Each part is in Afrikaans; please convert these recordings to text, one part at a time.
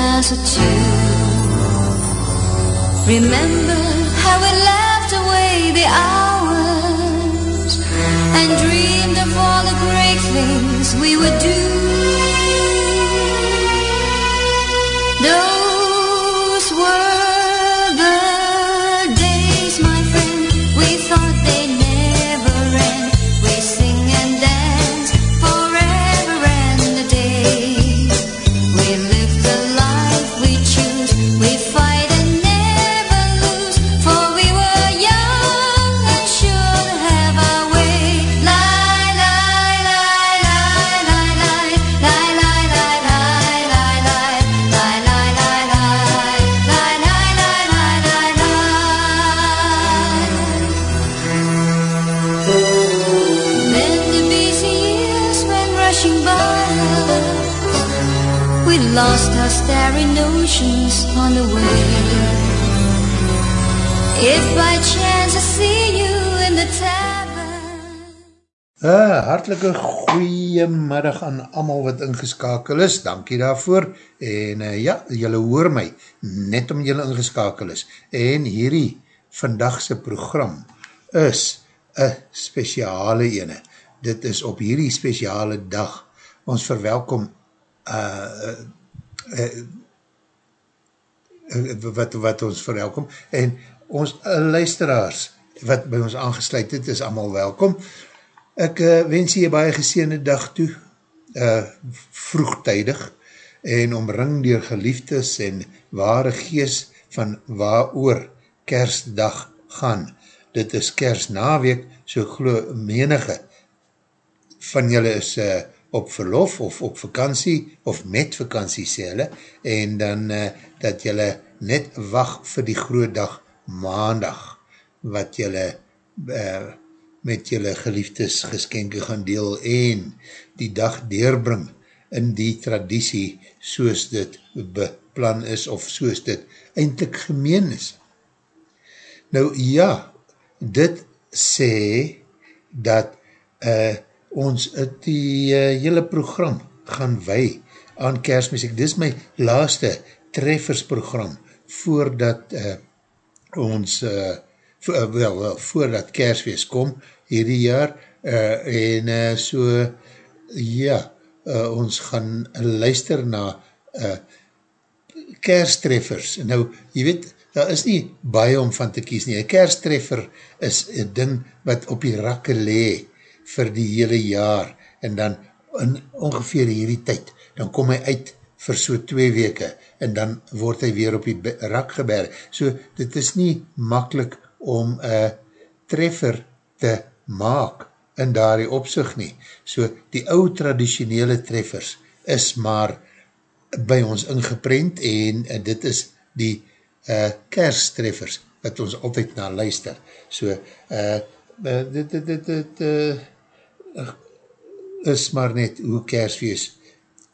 closer to. Remember. Uh, hartelike goeiemiddag aan allemaal wat ingeskakel is, dankie daarvoor, en uh, ja, jylle hoor my, net om jylle ingeskakel is, en hierdie vandagse program is een speciale ene, dit is op hierdie speciale dag, ons verwelkom uh, uh, uh, wat, wat ons verwelkom, en ons uh, luisteraars, wat by ons aangesluit het, is allemaal welkom, Ek uh, wens jy baie geseende dag toe, uh, vroegtijdig, en omring dier geliefdes en ware gees van waar oor kersdag gaan. Dit is kersnaweek, so glo menige van julle is uh, op verlof of op vakantie, of met vakantie sê hulle, en dan uh, dat julle net wacht vir die groot dag maandag, wat julle uh, met julle geliefdes geskenke gaan deel en die dag deurbring in die traditie soos dit beplan is of soos dit eindelijk gemeen is. Nou ja, dit sê dat uh, ons die uh, hele program gaan wei aan kersmuziek. Dit is my laaste treffersprogram voordat uh, ons uh, wel, wel, voordat kerswees kom, hierdie jaar, uh, en uh, so, ja, uh, ons gaan luister na uh, kerstreffers. Nou, jy weet, daar is nie baie om van te kies nie. Een kerstreffer is een ding wat op die rakke lee vir die hele jaar, en dan in ongeveer hierdie tyd, dan kom hy uit vir so twee weke, en dan word hy weer op die rak geberg. So, dit is nie makkelijk om een treffer te maak in daar die opzicht nie. So die ou traditionele treffers is maar by ons ingeprent en, en dit is die uh, kerstreffers wat ons altyd na luister. So uh, dit, dit, dit, dit uh, is maar net hoe kersfeest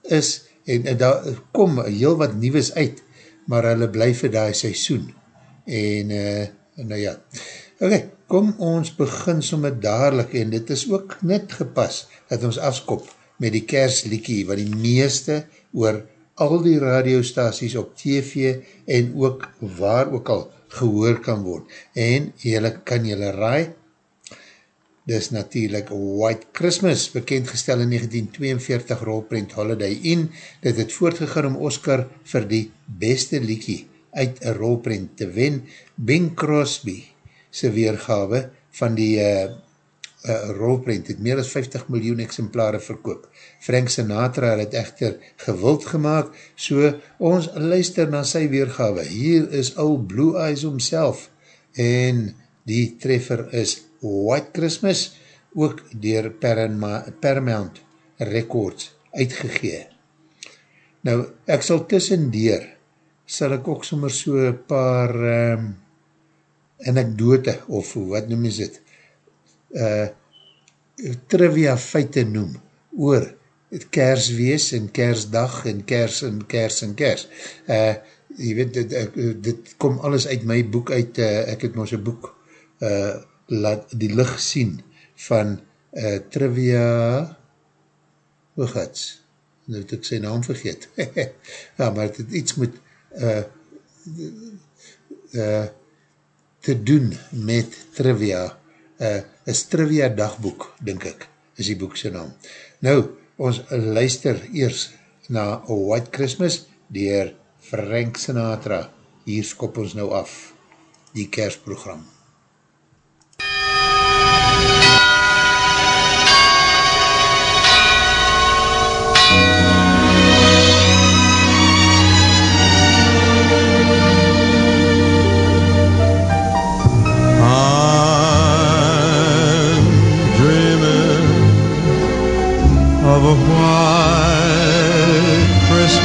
is en, en daar kom heel wat nieuws uit maar hulle blijf vir die seisoen en uh, nou ja, ok, kom ons begin somme dadelijk, en dit is ook net gepas, dat ons afskop met die kersliekie, wat die meeste oor al die radiostaties op TV, en ook waar ook al gehoor kan word, en jylle kan jylle raai, dis natuurlijk White Christmas, bekendgestel in 1942 rolprint Holiday Inn, dit het voortgegaan om Oscar vir die beste liekie uit een rolprint te wen, Bing Crosby sy weergawe van die uh, uh, rolprint het meer as 50 miljoen exemplare verkoop. Frank Sinatra het echter gewild gemaakt, so ons luister na sy weergawe. Hier is al Blue Eyes homself en die treffer is White Christmas, ook dier Paramount Records uitgegee. Nou, ek sal tussen deur, sal ek ook sommer so paar um, anekdote, of wat noem is het, uh, trivia feite noem, oor kerswees en kersdag en kers en kers en kers. Uh, jy weet, dit, dit kom alles uit my boek uit, uh, ek het ons een boek, uh, laat die licht sien van uh, trivia, hoe gats? nou het ek sy naam vergeet. ja, maar het het iets moet uh, te doen met trivia, uh, is trivia dagboek, denk ek, is die boek sy naam. Nou, ons luister eers na A White Christmas, dier Frank Sinatra. Hier skop ons nou af, die kersprogram. I'm Christmas,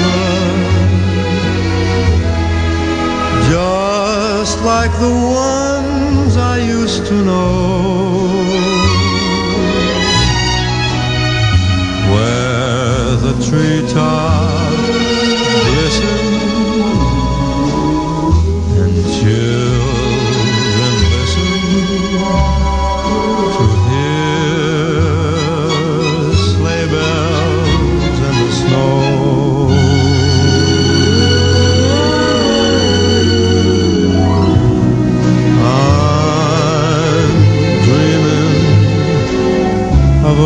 just like the ones I used to know, where the treetops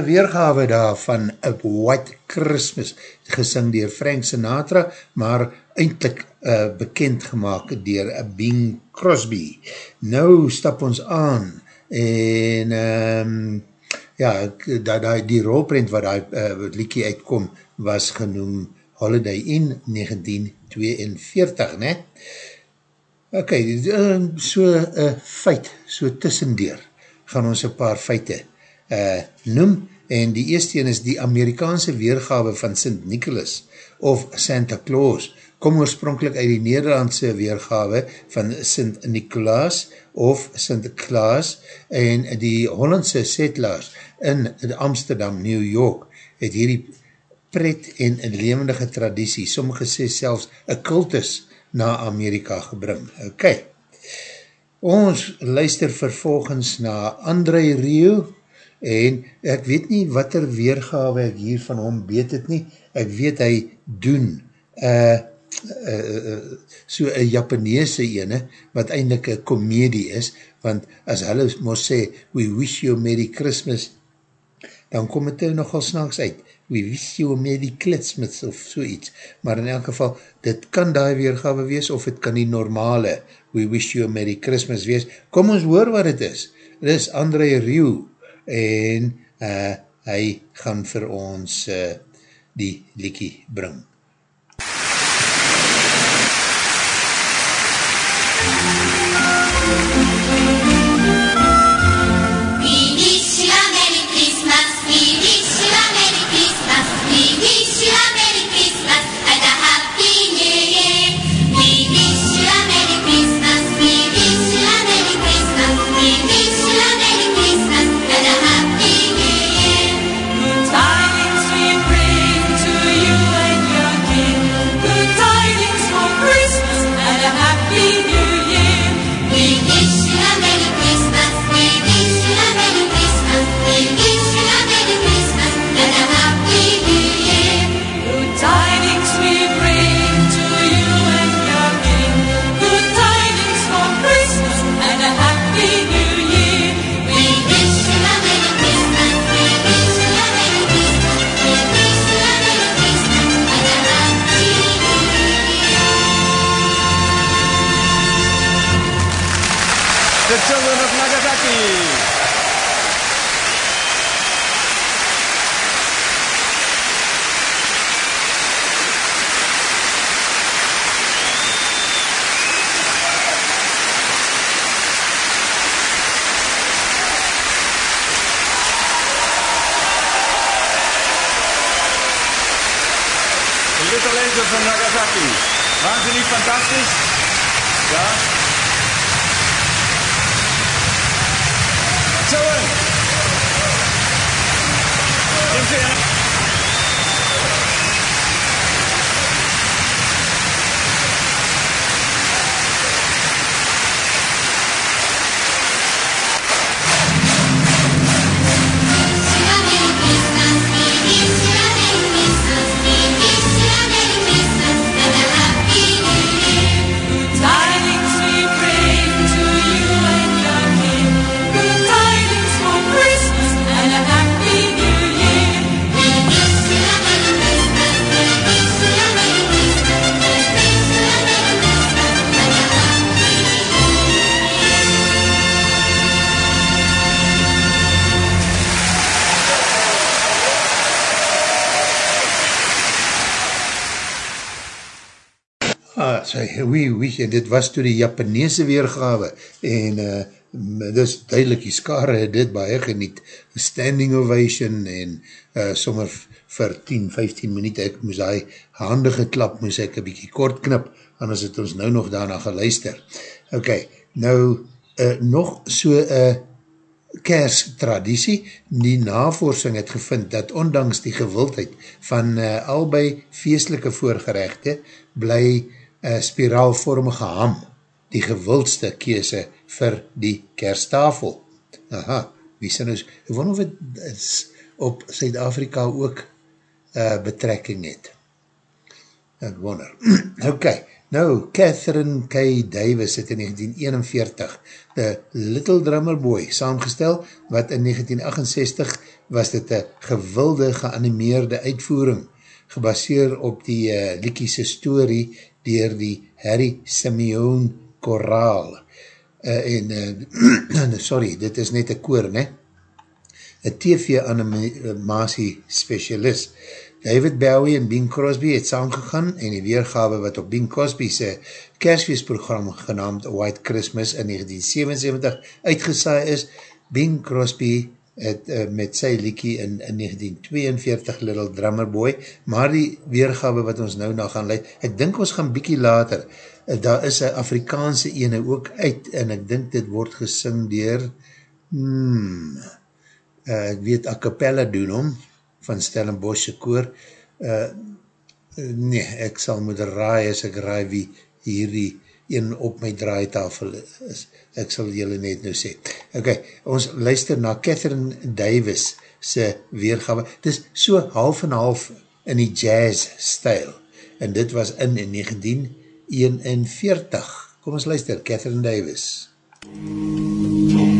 prachtige weergawe daar van A White Christmas, gesing dier Frank Sinatra, maar eindelijk uh, bekend gemaakt dier Bing Crosby. Nou stap ons aan en um, ja, ek- da, da, die rolprint wat die uh, liekie uitkom was genoem Holiday in 1942, ne? Ok, uh, so uh, feit, so tussendeur, gaan ons een paar feite uh, noem, en die eerste een is die Amerikaanse weergawe van Sint Nicholas of Santa Claus, kom oorspronkelijk uit die Nederlandse weergawe van Sint Nicolaas of Sint Klaas, en die Hollandse settlers in Amsterdam, New York, het hierdie pret en levendige traditie, sommige sê selfs een kultus na Amerika gebring. Ok, ons luister vervolgens na André Rieu, en ek weet nie wat er weergawe ek hier van hom weet het nie, ek weet hy doen uh, uh, uh, so een Japanese ene, wat eindelijk een komedie is, want as hulle mos sê, we wish you Merry Christmas, dan kom het er nogal snaaks uit. We wish you die klitsmits of so iets. Maar in elk geval, dit kan die weergawe wees, of het kan die normale We wish you Merry Christmas wees. Kom ons hoor wat het is. Dit is André Rieu, en uh, hy gaan vir ons uh, die liekie bring. En dit was toe die Japanese weergawe, en uh, dis duidelik, die skare het dit baie geniet, standing ovation, en uh, sommer vir 10, 15 minuut, ek moes hy hande geklap, moes ek een bykie kort knip, anders het ons nou nog daarna geluister. Ok, nou, uh, nog so een uh, kersttraditie, die navorsing het gevind dat ondanks die gewildheid van uh, albei feestelike voorgerechte, bly uh, spiraalvormige ham die gewildste kese vir die kersttafel. Aha, wie sê nou, ek wonder of het op Suid-Afrika ook uh, betrekking het. Ek wonder. ok, nou, Catherine K. Davis het in 1941 The Little Drummer Boy saamgestel, wat in 1968 was dit een gewilde geanimeerde uitvoering, gebaseer op die uh, liekiese story dier die Harry Simeon Koraal. Uh, en, uh, sorry, dit is net een koor, ne? Een TV-animatie specialist. David Bowie en Bing Crosby het saamgegaan en die weergawe wat op Bing Crosby's kerstfeestprogram genaamd White Christmas in 1977 uitgesaai is. Bing Crosby het uh, met sy liekie in, in 1942 Little Drummer Boy, maar die weergawe wat ons nou na gaan leid, ek dink ons gaan bykie later, uh, daar is een Afrikaanse ene ook uit, en ek dink dit word gesing dier, hmm, uh, ek weet a cappella doen om, van Stellenbosch koor, uh, nee, ek sal moet raai as ek raai wie hierdie een op my draaitafel is. Ek sal julle net nou sê. Ok, ons luister na Catherine Davis se weergawe. Het is so half en half in die jazz style. En dit was in, in 1941. Kom ons luister, Catherine Davis. Thank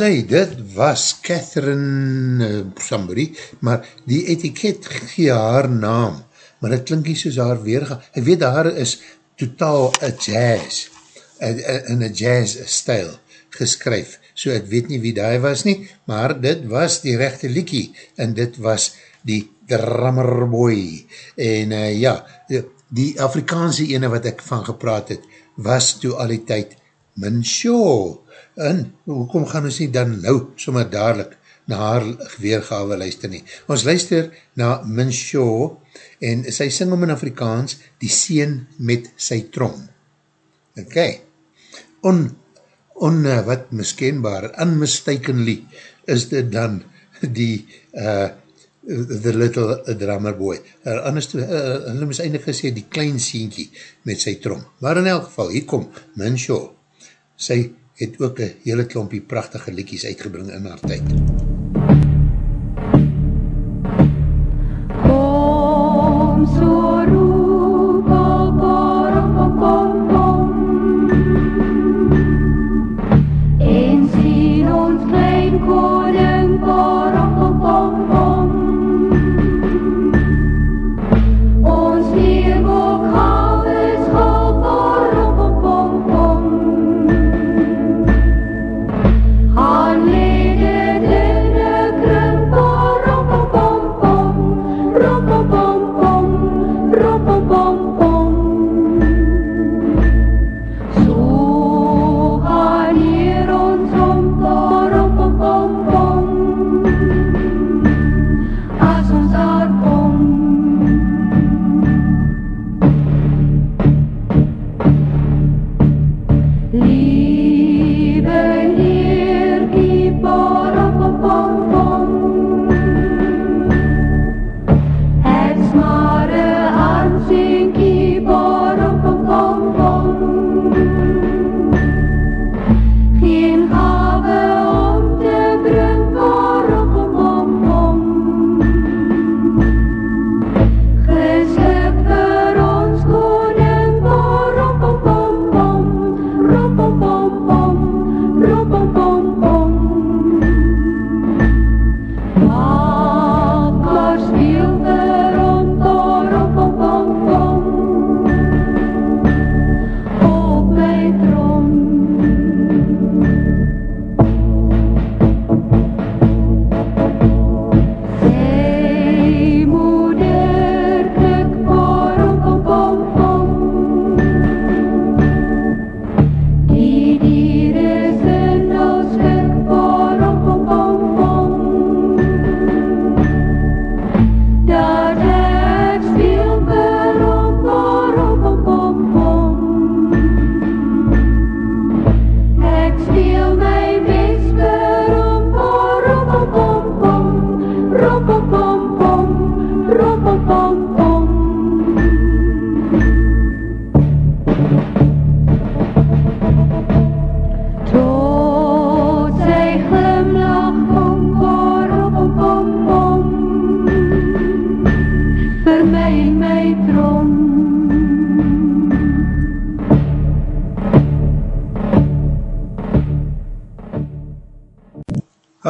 As hy, dit was Catherine uh, somebody, maar die etiket gee haar naam, maar het klink nie soos haar weerga. Ek weet haar is totaal a jazz, a, a, in a jazz stijl geskryf, so ek weet nie wie die was nie, maar dit was die rechte liekie, en dit was die drummerboy, en uh, ja, die Afrikaanse ene wat ek van gepraat het, was toe al die tyd Minshaw, en hoekom gaan ons nie dan nou sommer dadelijk na haar weergave luister nie. Ons luister na Minshaw en sy sing om in Afrikaans die seen met sy trom. Ok, on, on uh, wat miskenbaar, unmistakingly is dit dan die uh, The Little Drummer Boy. Uh, anders, uh, hulle mis eindelijk gesê die klein sienkie met sy trom. Maar in elk geval, hier kom Minshaw. Sy het ook een hele klompie prachtige liedjies uitgebring in haar tyd. Kom so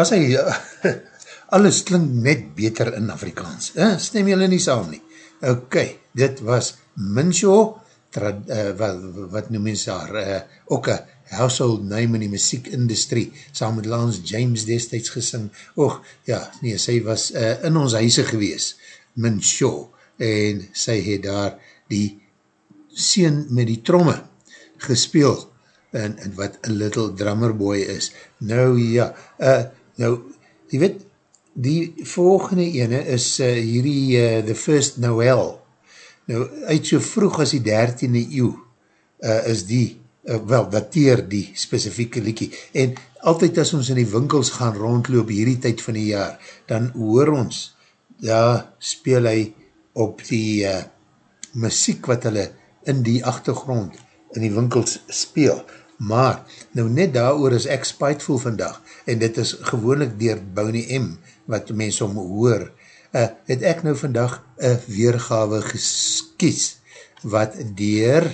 As hy, alles klink net beter in Afrikaans. Eh? Stem jylle nie saam nie? Ok, dit was Minshaw, tra, uh, wat, wat noem mens daar, uh, ook een household name in die muziekindustrie, saam met Lance James destijds gesing. Och, ja, nee, sy was uh, in ons huise gewees, Minshaw, en sy het daar die sien met die tromme gespeel, en, en wat a little drummer boy is. Nou ja, uh, nou, jy weet, die volgende ene is uh, hierdie uh, The First Noel. Nou, uit so vroeg as die 13e eeuw uh, is die, uh, wel, dateer die specifieke liekie. En altyd as ons in die winkels gaan rondloop hierdie tyd van die jaar, dan hoor ons, ja, speel hy op die uh, muziek wat hulle in die achtergrond in die winkels speel. Maar, nou net daar is ek spiteful vandag, en dit is gewoonlik dier Bonnie M, wat mens om hoor, uh, het ek nou vandag een weergawe geskies, wat dier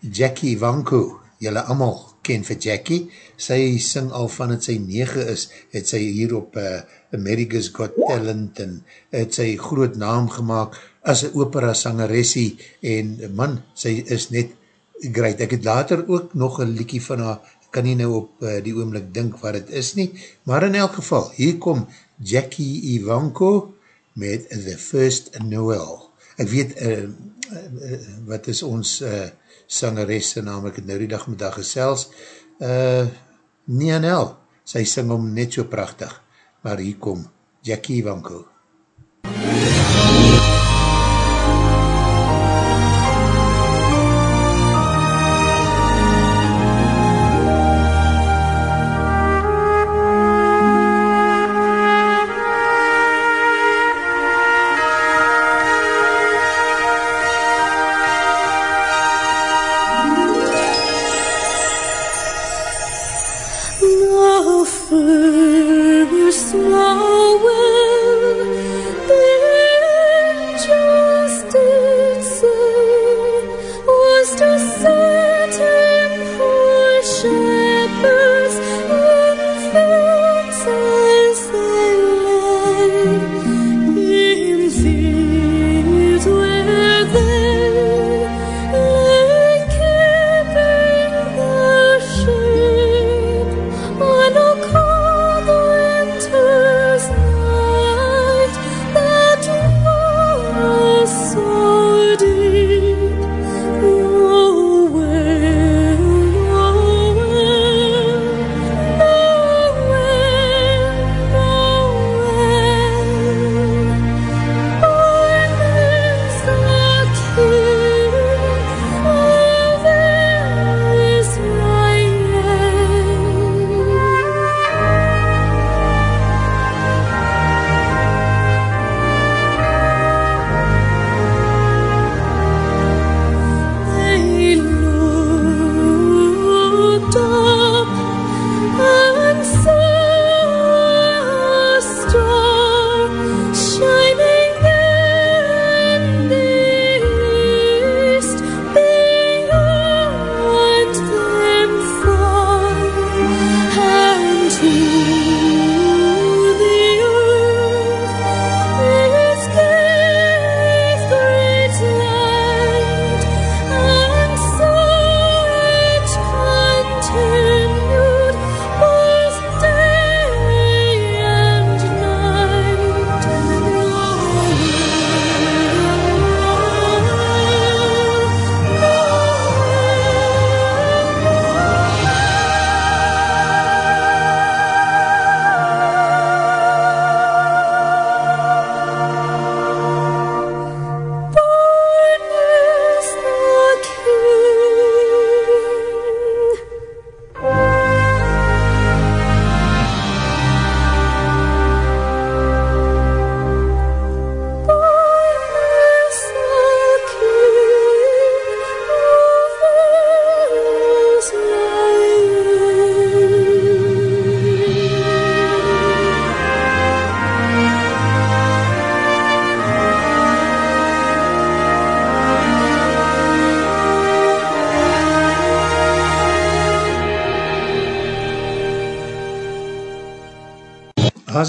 Jackie Wanko, jylle allemaal ken vir Jackie, sy sing al van het sy 9 is, het sy hier op uh, America's Got Talent en het sy groot naam gemaakt as een opera sangeressie en man, sy is net great. Ek het later ook nog een liekie van haar, kan nie nou op uh, die oomlik dink wat het is nie, maar in elk geval, hier kom Jackie Ivanko met The First Noel. Ek weet, uh, uh, wat is ons uh, sangeresse naam, ek het nou die dag met haar gesels, uh, Nianel, sy sing om net so prachtig, maar hier kom Jackie Ivanko. The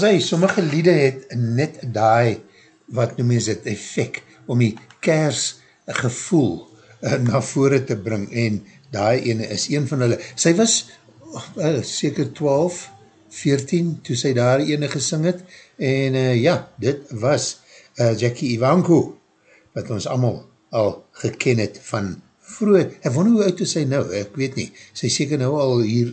hy, sommige liede het net daai, wat noem is het, effect, om die kers gevoel uh, na vore te bring, en daai ene is een van hulle, sy was uh, seker 12, 14, toe sy daar ene gesing het, en uh, ja, dit was uh, Jackie Ivanko, wat ons allemaal al geken het van vroeg, ek wonder hoe oud is sy nou, ek weet nie, sy seker nou al hier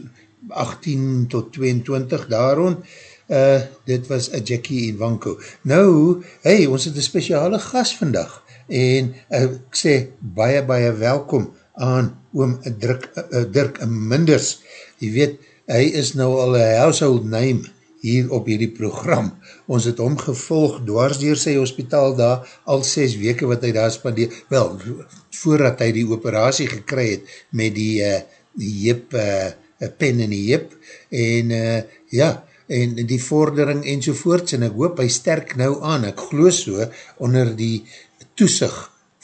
18 tot 22 daar rond, uh, dit was a Jackie Ivanko. Nou, hey, ons het een speciale gast vandag, en uh, ek sê baie, baie welkom aan oom Dirk, uh, Dirk Minders. Je weet, hy is nou al een household name hier op hierdie program. Ons het omgevolg dwars dier sy hospitaal daar, al 6 weke wat hy daar spandeer, wel, voordat hy die operatie gekry het met die, uh, die jip, uh, pen in die jip, en uh, ja, en die vordering enzovoorts, en ek hoop hy sterk nou aan, ek glo so, onder die toesig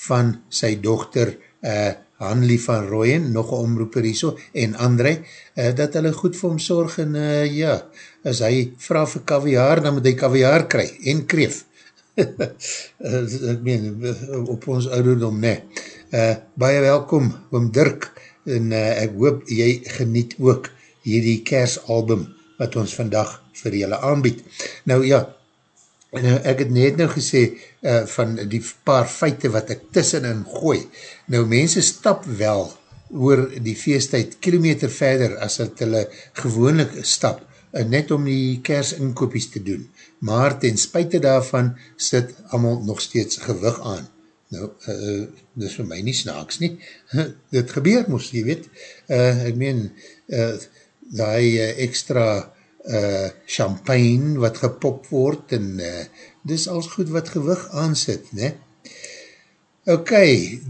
van sy dochter uh, Hanlie van Rooyen, nog een omroeper hierso, en André, uh, dat hulle goed vir hom sorg, en uh, ja, as hy vraag vir kaviaar, dan moet hy kaviaar kry, en kreef. ek meen, op ons ouderdom, ne. Uh, baie welkom, oom Dirk, en uh, ek hoop jy geniet ook hierdie kersalbum, wat ons vandag vir julle aanbied. Nou ja, nou, ek het net nou gesê uh, van die paar feite wat ek tussenin gooi. Nou mense stap wel oor die feestheid kilometer verder as het hulle gewoonlik stap, uh, net om die kersinkopies te doen. Maar ten spuite daarvan sit allemaal nog steeds gewig aan. Nou, uh, dit is vir my nie snaaks nie. dit gebeur moest, jy weet. Uh, ek meen, uh, die uh, extra uh, champagne wat gepop word en uh, dis als goed wat gewig aansit, ne? Ok,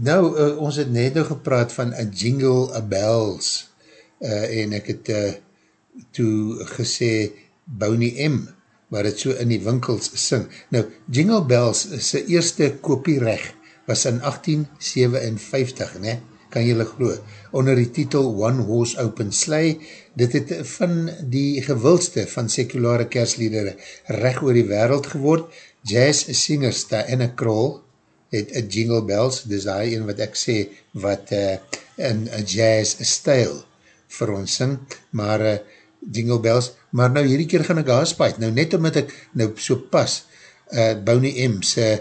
nou, uh, ons het net nou gepraat van a jingle a bells uh, en ek het uh, toe gesê Boney M, waar het so in die winkels sing. Nou, Jingle Bells, sy eerste kopierecht was in 1857, ne? kan jylle glo, onder die titel One Horse Open Sleigh, dit het van die gewildste van sekulare kersliedere recht oor die wereld geword, jazz singers Diana Kroll het a Jingle Bells, dis die een wat ek sê, wat uh, in a jazz style vir ons sing, maar uh, Jingle Bells, maar nou hierdie keer gaan ek haarspuit, nou net omdat ek nou so pas, uh, Bonnie M se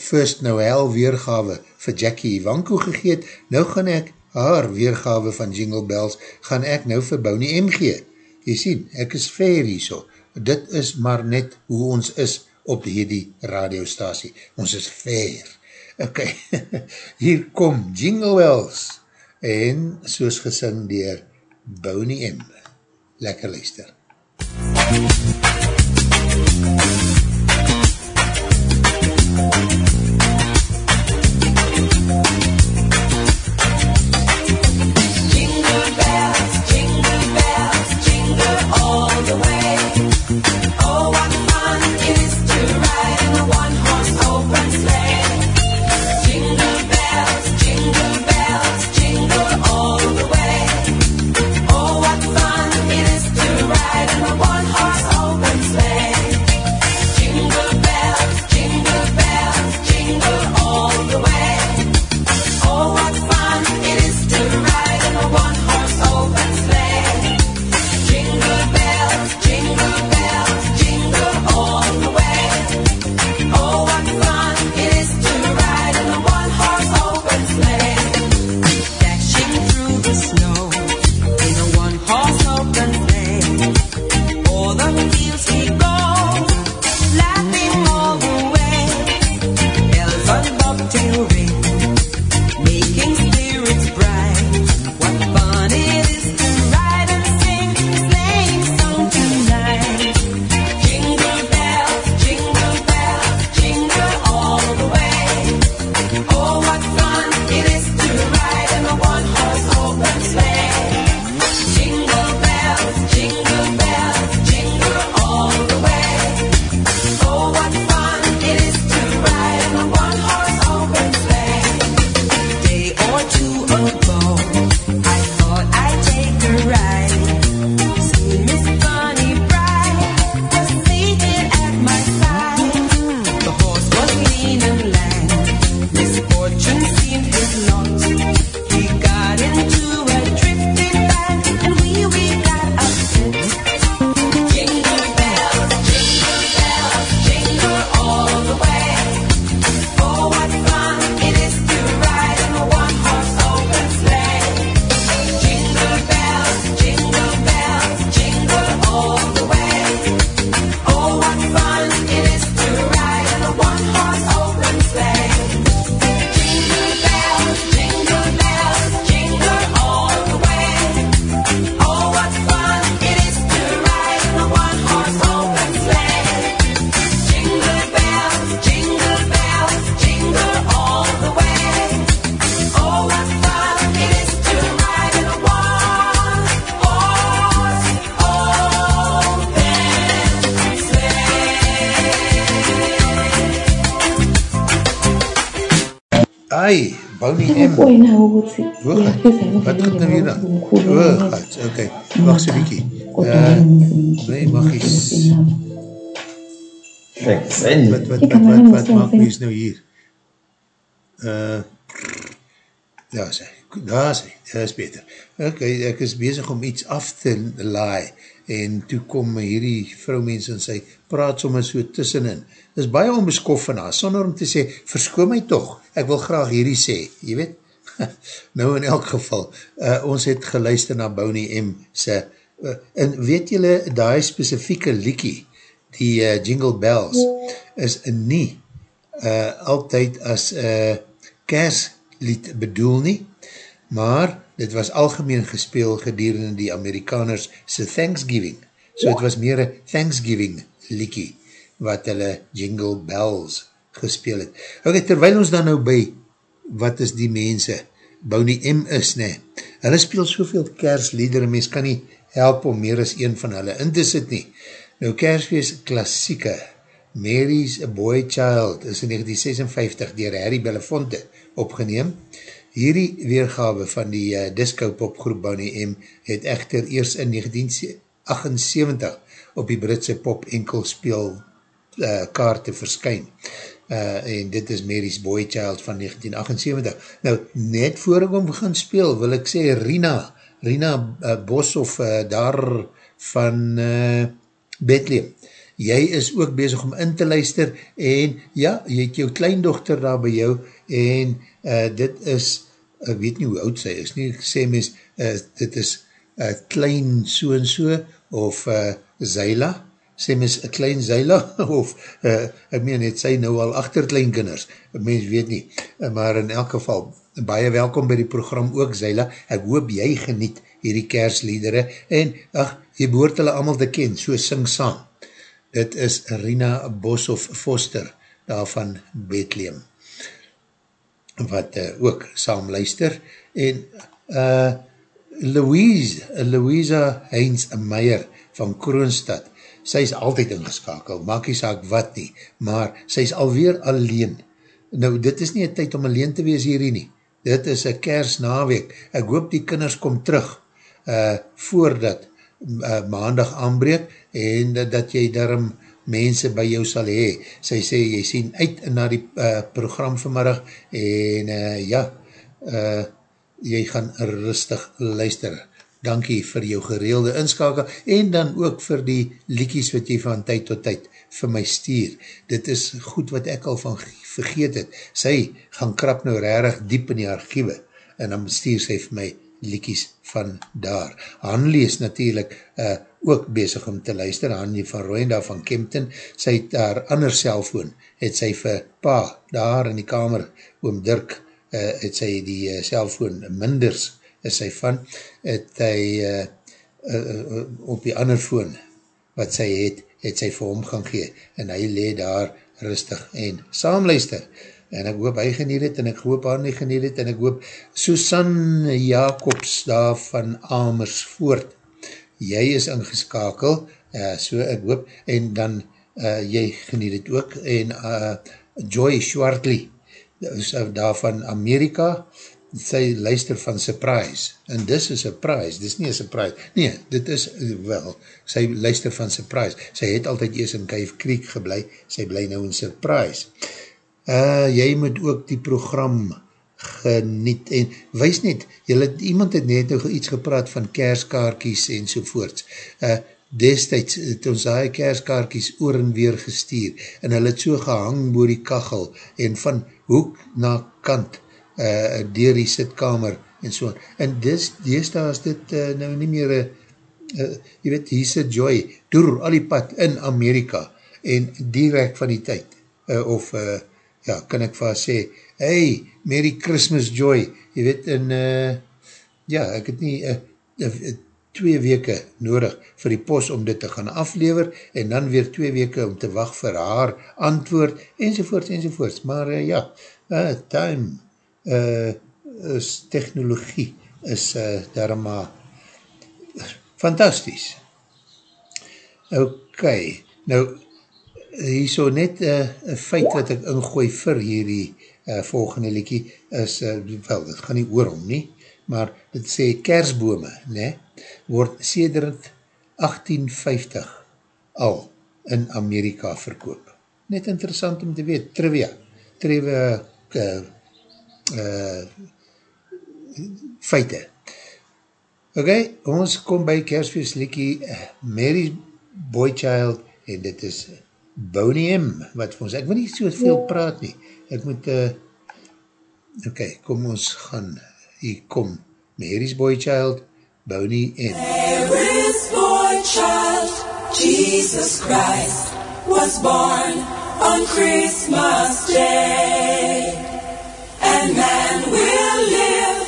First Noel weergawe vir Jackie Ivanko gegeet, nou gaan ek haar weergawe van Jingle Bells, gaan ek nou vir Bonnie M gee. Jy sien, ek is fair hier so. Dit is maar net hoe ons is op hierdie radiostasie. Ons is fair. Ok, hier kom Jingle Bells en soos gesing dier Bonnie M. Lekker luister. Jingle Wena ukuthi Hoogheid. Wat het nou hier dan? Hoogheid, oké. Wacht so bykie. Uh, nee, magies. Vixen. Wat, wat, Ek wat, wat, wat maak mens nou hier? Uh, daar is hy, daar is hy, daar is beter. Ok, ek is bezig om iets af te laai, en toe kom hierdie vrouwmens en sy praat sommer so tussenin. Dit is baie onbeskof van haar, sonder om te sê, verskoon my toch, ek wil graag hierdie sê, jy weet? nou in elk geval, uh, ons het geluister na Bonnie M. se, uh, en weet julle, die specifieke liekie, die uh, Jingle Bells, is nie uh, altyd as uh, kerslied bedoel nie, maar dit was algemeen gespeel gedurende die Amerikaners se Thanksgiving. So het was meer een Thanksgiving liekie wat hulle Jingle Bells gespeel het. Ok, terwijl ons dan nou by wat is die mense, Bonnie M is, ne, hulle speel soveel kersliedere, mens kan nie help om meer as een van hulle in te sit nie. Nou, kersfeest klassieke, Mary's a Boy Child, is in 1956 dier Harry Belafonte opgeneem. Hierdie weergawe van die uh, disco popgroep Bonnie M het echter eers in 1978 op die Britse pop enkelspeel uh, kaarte verskyn. Uh, en dit is Mary's Boy Child van 1978. Nou, net voor ek om gaan speel, wil ek sê Rina, Rina uh, Boshoff uh, daar van uh, Bethlehem. Jy is ook bezig om in te luister en ja, jy het jou kleindochter daar by jou en uh, dit is, ek weet nie hoe oud sy is nie, ek sê mens, uh, dit is uh, klein so en so of uh, Zyla, sê mens een klein Zyla of uh, ek meen het sy nou al achter kleinkinders, mens weet nie, uh, maar in elk geval, baie welkom by die program ook Zyla, ek hoop jy geniet hierdie kersliedere en ach, jy behoort hulle allemaal te ken, so sing saam. Dit is Rina Boshoff Foster, daar van Bethlehem, wat uh, ook saam luister, en uh, Louise, Louisa Heinz Meijer van Kroonstad, sy is altyd ingeskakel, maak nie saak wat nie, maar sy is alweer alleen. Nou, dit is nie een tyd om alleen te wees hierdie nie, dit is een kersnaweek, ek hoop die kinders kom terug, uh, voordat uh, maandag aanbreek, en dat, dat jy daarom mense by jou sal hee. Sy sê, jy sien uit na die uh, program vanmiddag, en uh, ja, uh, jy gaan rustig luister. Dankie vir jou gereelde inskakel, en dan ook vir die liekies wat jy van tyd tot tyd vir my stuur. Dit is goed wat ek al van vergeet het. Sy gaan krap nou rarig diep in die archiewe, en dan stuur sy vir my liekies van daar. Hanlie is natuurlijk uh, ook bezig om te luister, Hanlie van Rooenda van Kempton, sy het haar ander cellfoon, het sy vir pa, daar in die kamer, oom Dirk, uh, het sy die cellfoon minders, is sy van, het hy uh, uh, uh, op die ander foon, wat sy het, het sy vir hom gaan gee, en hy le daar rustig en saamluister, en ek hoop hy geniet het, en ek hoop haar nie geniet het, en ek hoop Susan Jacobs daar van Amersfoort, jy is ingeskakel, uh, so ek hoop, en dan uh, jy geniet het ook, en uh, Joy Schwartley, daar van Amerika, sy luister van Surprise, en dis een surprise, dis nie een surprise, nee, dit is wel, sy luister van Surprise, sy het altyd eers in Cave Creek geblei, sy bly nou in Surprise, uh, jy moet ook die program geniet, en wees net, jylle, iemand het net nou iets gepraat van kerskaarkies en sovoorts, uh, destijds het ons daai kerskaarkies oor en weer gestuur, en hulle het so gehang boor die kachel, en van hoek na kant, uh, dier die sitkamer, en so, en dis, deesdaal is dit uh, nou nie meer, uh, jy weet, hier sit Joy, door al die pad in Amerika, en direct van die tyd, uh, of, uh, ja, kan ek vir sê, hey, Merry Christmas Joy, jy weet, en, uh, ja, ek het nie, uh, uh, twee weke nodig vir die pos om dit te gaan aflever, en dan weer twee weke om te wacht vir haar antwoord, enzovoorts, enzovoorts, maar uh, ja, uh, time, uh, is technologie is eh, uh, daarom maar fantastisch. Ok, nou hier so net eh, een uh, feit wat ek ingooi vir hierdie uh, volgende liekie is, uh, wel, dit gaan nie oor om nie, maar dit sê kersbome, ne, word sedert 1850 al in Amerika verkoop. Net interessant om te weet, trivia, trivia uh, uh, feite. Ok, ons kom by Kersfeest Likkie, uh, Mary Boychild, en dit is Boney M, wat vir ons, ek wil nie so veel ja. praat nie, ek moet, uh, ok, kom ons gaan, hier kom, Mary's Boychild, Boney M. Mary's Boychild, Jesus Christ, was born on Christmas Day. and man will live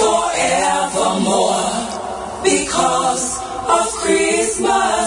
forevermore because of Christmas.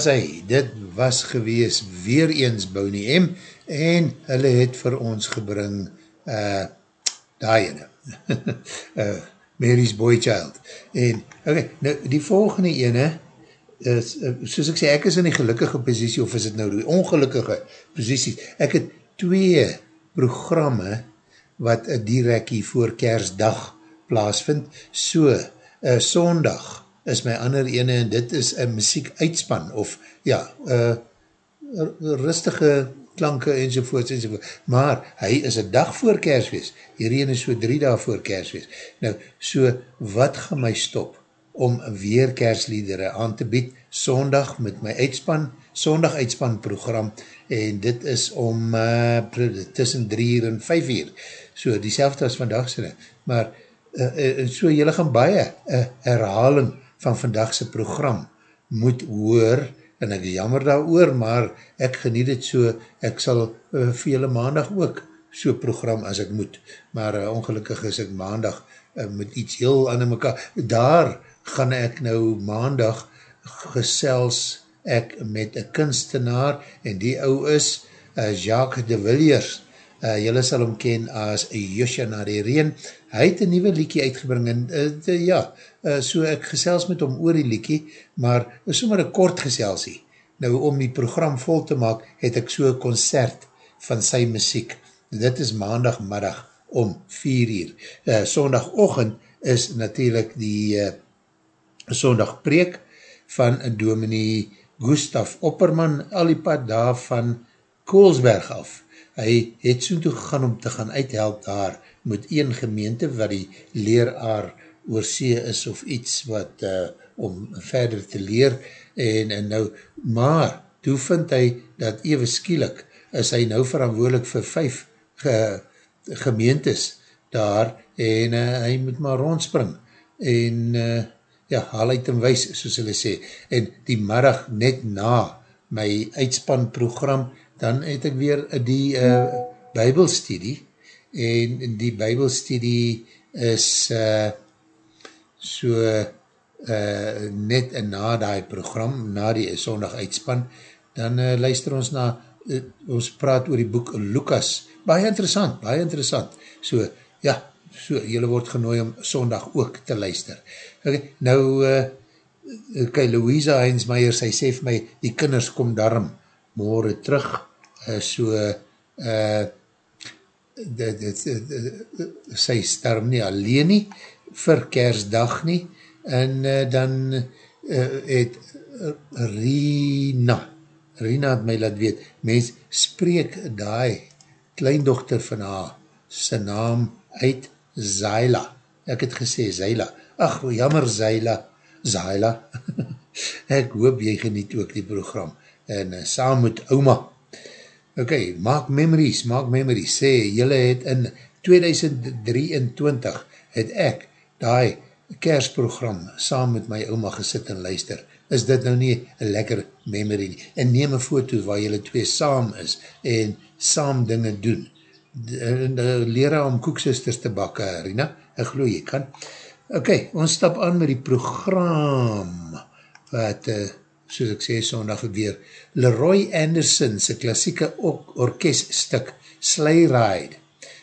was hy, dit was gewees weer eens Boney M. en hulle het vir ons gebring uh, daai ene, uh, Mary's Boy Child. En, ok, nou die volgende ene, is, uh, soos ek sê, ek is in die gelukkige positie, of is het nou die ongelukkige positie, ek het twee programme wat direct hier voor kersdag plaasvind, so, uh, sondag is my ander ene, en dit is een muziek uitspan, of, ja, uh, rustige klanke enzovoorts enzovoorts, maar hy is een dag voor kerswees, hierheen is so drie dag voor kerswees, nou, so, wat gaan my stop, om weer kersliedere aan te bied, sondag met my uitspan, sondag uitspan program, en dit is om uh, tussen drie uur en vijf uur, so, die selfde as vandag sinne, maar, uh, uh, so, jylle gaan baie uh, herhaling van vandagse program moet hoor, en ek jammer daar oor, maar ek geniet het so, ek sal uh, vele maandag ook so program as ek moet, maar uh, ongelukkig is ek maandag uh, met iets heel aan mekaar, daar gaan ek nou maandag gesels ek met een kunstenaar, en die ou is uh, Jacques de Villiers, uh, jylle sal hom ken as Josja na die Reen, hy het een nieuwe liekie uitgebring, en uh, de, ja, uh, so ek gesels met hom oor die liekie, maar is sommer een kort geselsie. Nou, om die program vol te maak, het ek so een concert van sy muziek. Dit is maandagmiddag om 4 uur. Uh, sondagochtend is natuurlijk die uh, sondagpreek van dominee Gustaf Opperman, al die pad daar van Koolsberg af. Hy het soen toe gegaan om te gaan uithelp daar met een gemeente wat die leraar oor see is of iets wat uh, om verder te leer en, en nou, maar toe vind hy dat even skielik is hy nou verantwoordelik vir vijf ge, gemeentes daar en uh, hy moet maar rondspring en uh, ja, haal uit en wees, soos hulle sê, en die middag net na my uitspanprogram, dan het ek weer die uh, bybelstudie en die bybelstudie is uh, so uh, net na die program, na die sondag uitspan, dan uh, luister ons na, uh, ons praat oor die boek Lukas, baie interessant, baie interessant, so, ja, so, jylle word genooi om sondag ook te luister. Okay, nou, uh, okay, Louisa Heinzmeier, sy sê vir my, die kinders kom daarom morgen terug, uh, so, uh, dit, dit, dit, sy sterm nie alleen nie, vir kersdag nie, en uh, dan uh, het Rina, Rina het my laat weet, mens spreek die kleindochter van haar, sy naam uit Zaila, ek het gesê Zaila, ach jammer Zaila, Zaila, ek hoop jy geniet ook die program, en uh, saam met oma, ok, maak memories, maak memories, sê, jylle het in 2023, het ek die kersprogram saam met my oma gesit en luister, is dit nou nie een lekker memory nie. En neem een foto waar jylle twee saam is en saam dinge doen. Leer om koeksisters te bakke, Rina, ek geloof jy kan. Ok, ons stap aan met die program wat, uh, soos ek sê, sondag weer, Leroy Anderson, sy klassieke orkeststuk, Sleigh Ride,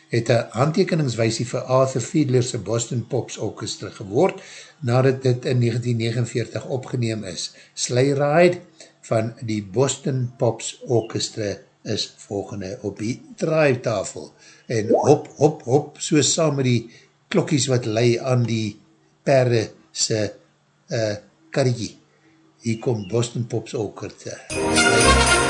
het een handtekeningswijsie vir Arthur Fiedler's Boston Pops Orchestra geword, nadat dit in 1949 opgeneem is. Sleigh Ride van die Boston Pops Orchestra is volgende op die draaitafel. En hop, hop, hop, so saam met die klokkies wat lei aan die perde se uh, karretjie. Hier kom Boston Pops Orchestra. Sleigh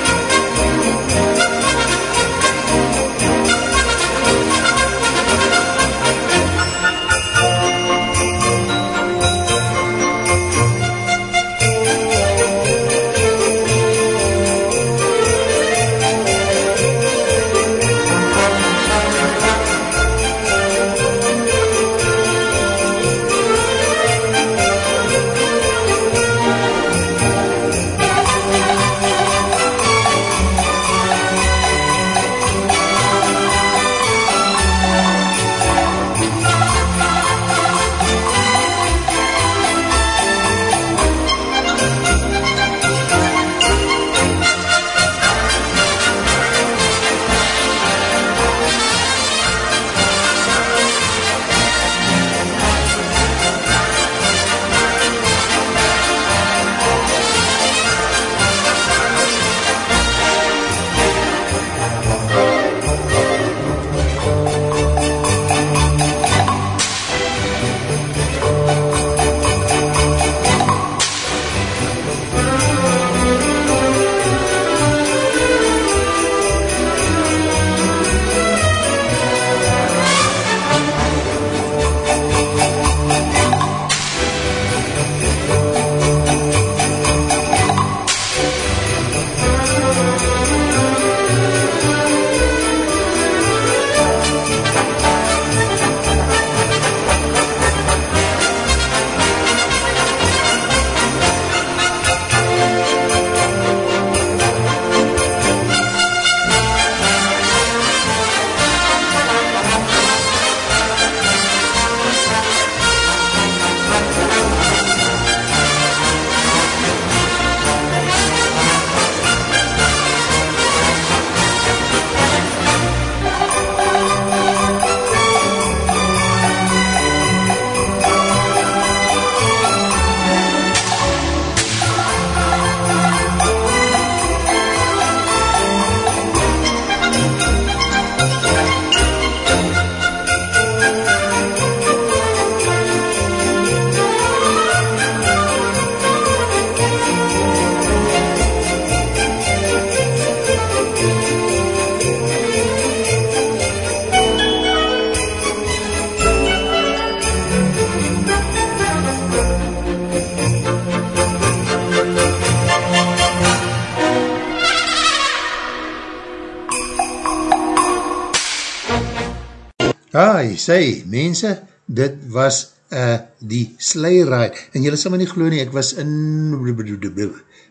Sy, mense, dit was uh, die sleigh ride, en jylle sal my nie geloof nie, ek was in,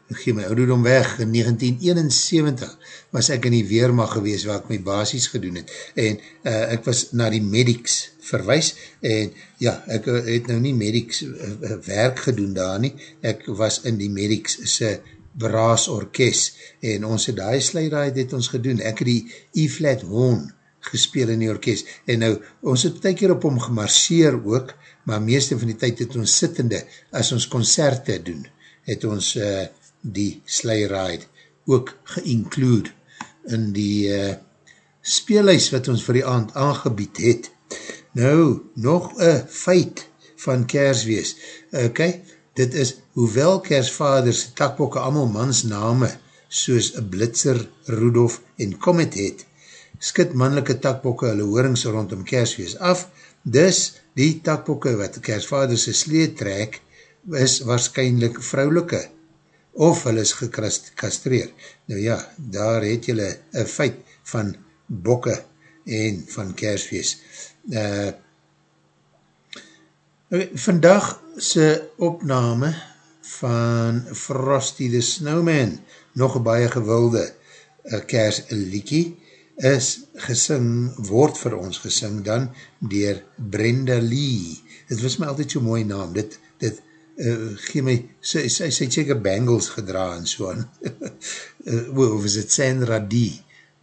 ek gee my ouderdom weg, in 1971 was ek in die Weermacht gewees, waar ek my basis gedoen het, en uh, ek was na die medics verwijs, en ja, ek uh, het nou nie medics uh, werk gedoen daar nie, ek was in die medics se braas orkest, en ons het die sleigh ride het ons gedoen, ek het die E-flat horn gespeel in die orkest, en nou, ons het ty keer op hom gemarseer ook, maar meeste van die tyd het ons sittende, as ons concerte doen, het ons uh, die sleigh ride ook ge-include in die uh, speelhuis wat ons vir die aand aangebied het. Nou, nog een feit van kerswees. Ok, dit is, hoewel kersvaders takbokke allemaal mans name, soos Blitzer, Rudolf en Comet het, skit mannelike takbokke hulle hoorings rondom kerswees af, dus die takbokke wat kersvader sy slee trek, is waarschijnlijk vrouwelike, of hulle is gekastreer. Nou ja, daar het julle een feit van bokke en van kerswees. Uh, vandag sy opname van Frosty the Snowman, nog een baie gewilde uh, kersliekie, is gesing, word vir ons gesing dan dier Brenda Lee. Het was my altyd so mooi naam, dit, dit uh, gee my, sy, sy, sy het seker bangles gedra en so aan, uh, of is het Sandra D,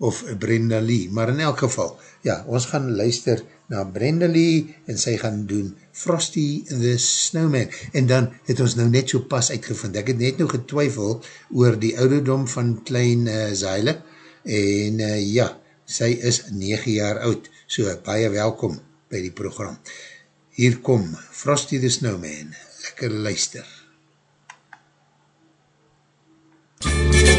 of Brenda Lee, maar in elk geval, ja, ons gaan luister na Brenda Lee, en sy gaan doen Frosty the Snowman, en dan het ons nou net so pas uitgevind, ek het net nou getwyfel oor die ouderdom van klein uh, Zeile, en uh, ja, sy is 9 jaar oud, so baie welkom by die program. Hier kom Frosty the Snowman, lekker luister. Frosty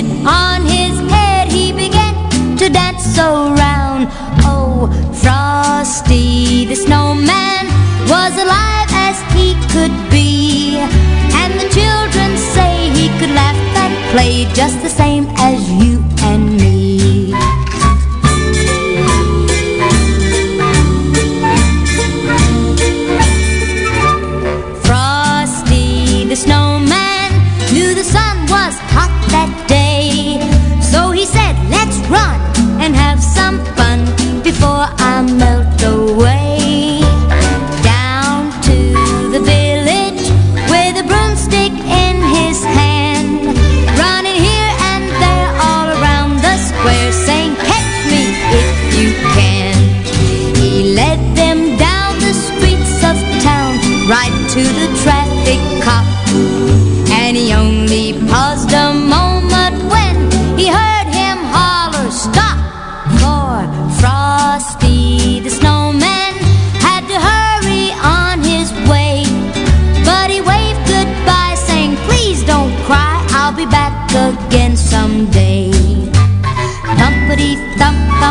it on his head, he began to dance so around. Oh, Frosty the snowman was alive as he could be. And the children say he could laugh and play just the same as you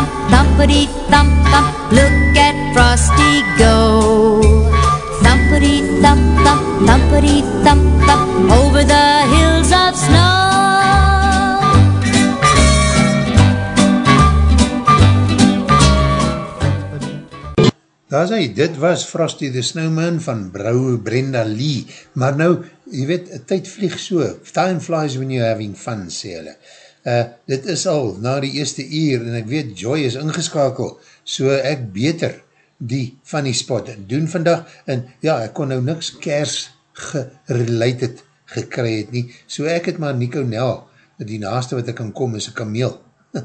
thump thump, thumpity thump thump, look at Frosty go. Thumpity thump thump, thumpity thump thump, over the hills of snow. Daar is hy, dit was Frosty the Snowman van Brouwe Brenda Lee, maar nou, jy weet, tyd vlieg so, time flies when you're having fun, sê hulle. Uh, dit is al na die eerste uur, en ek weet, Joy is ingeskakel, so ek beter die funny spot doen vandag, en ja, ek kon nou niks kers gerelated gekry het nie, so ek het maar Nico Nel, die naaste wat ek kan kom is een kameel.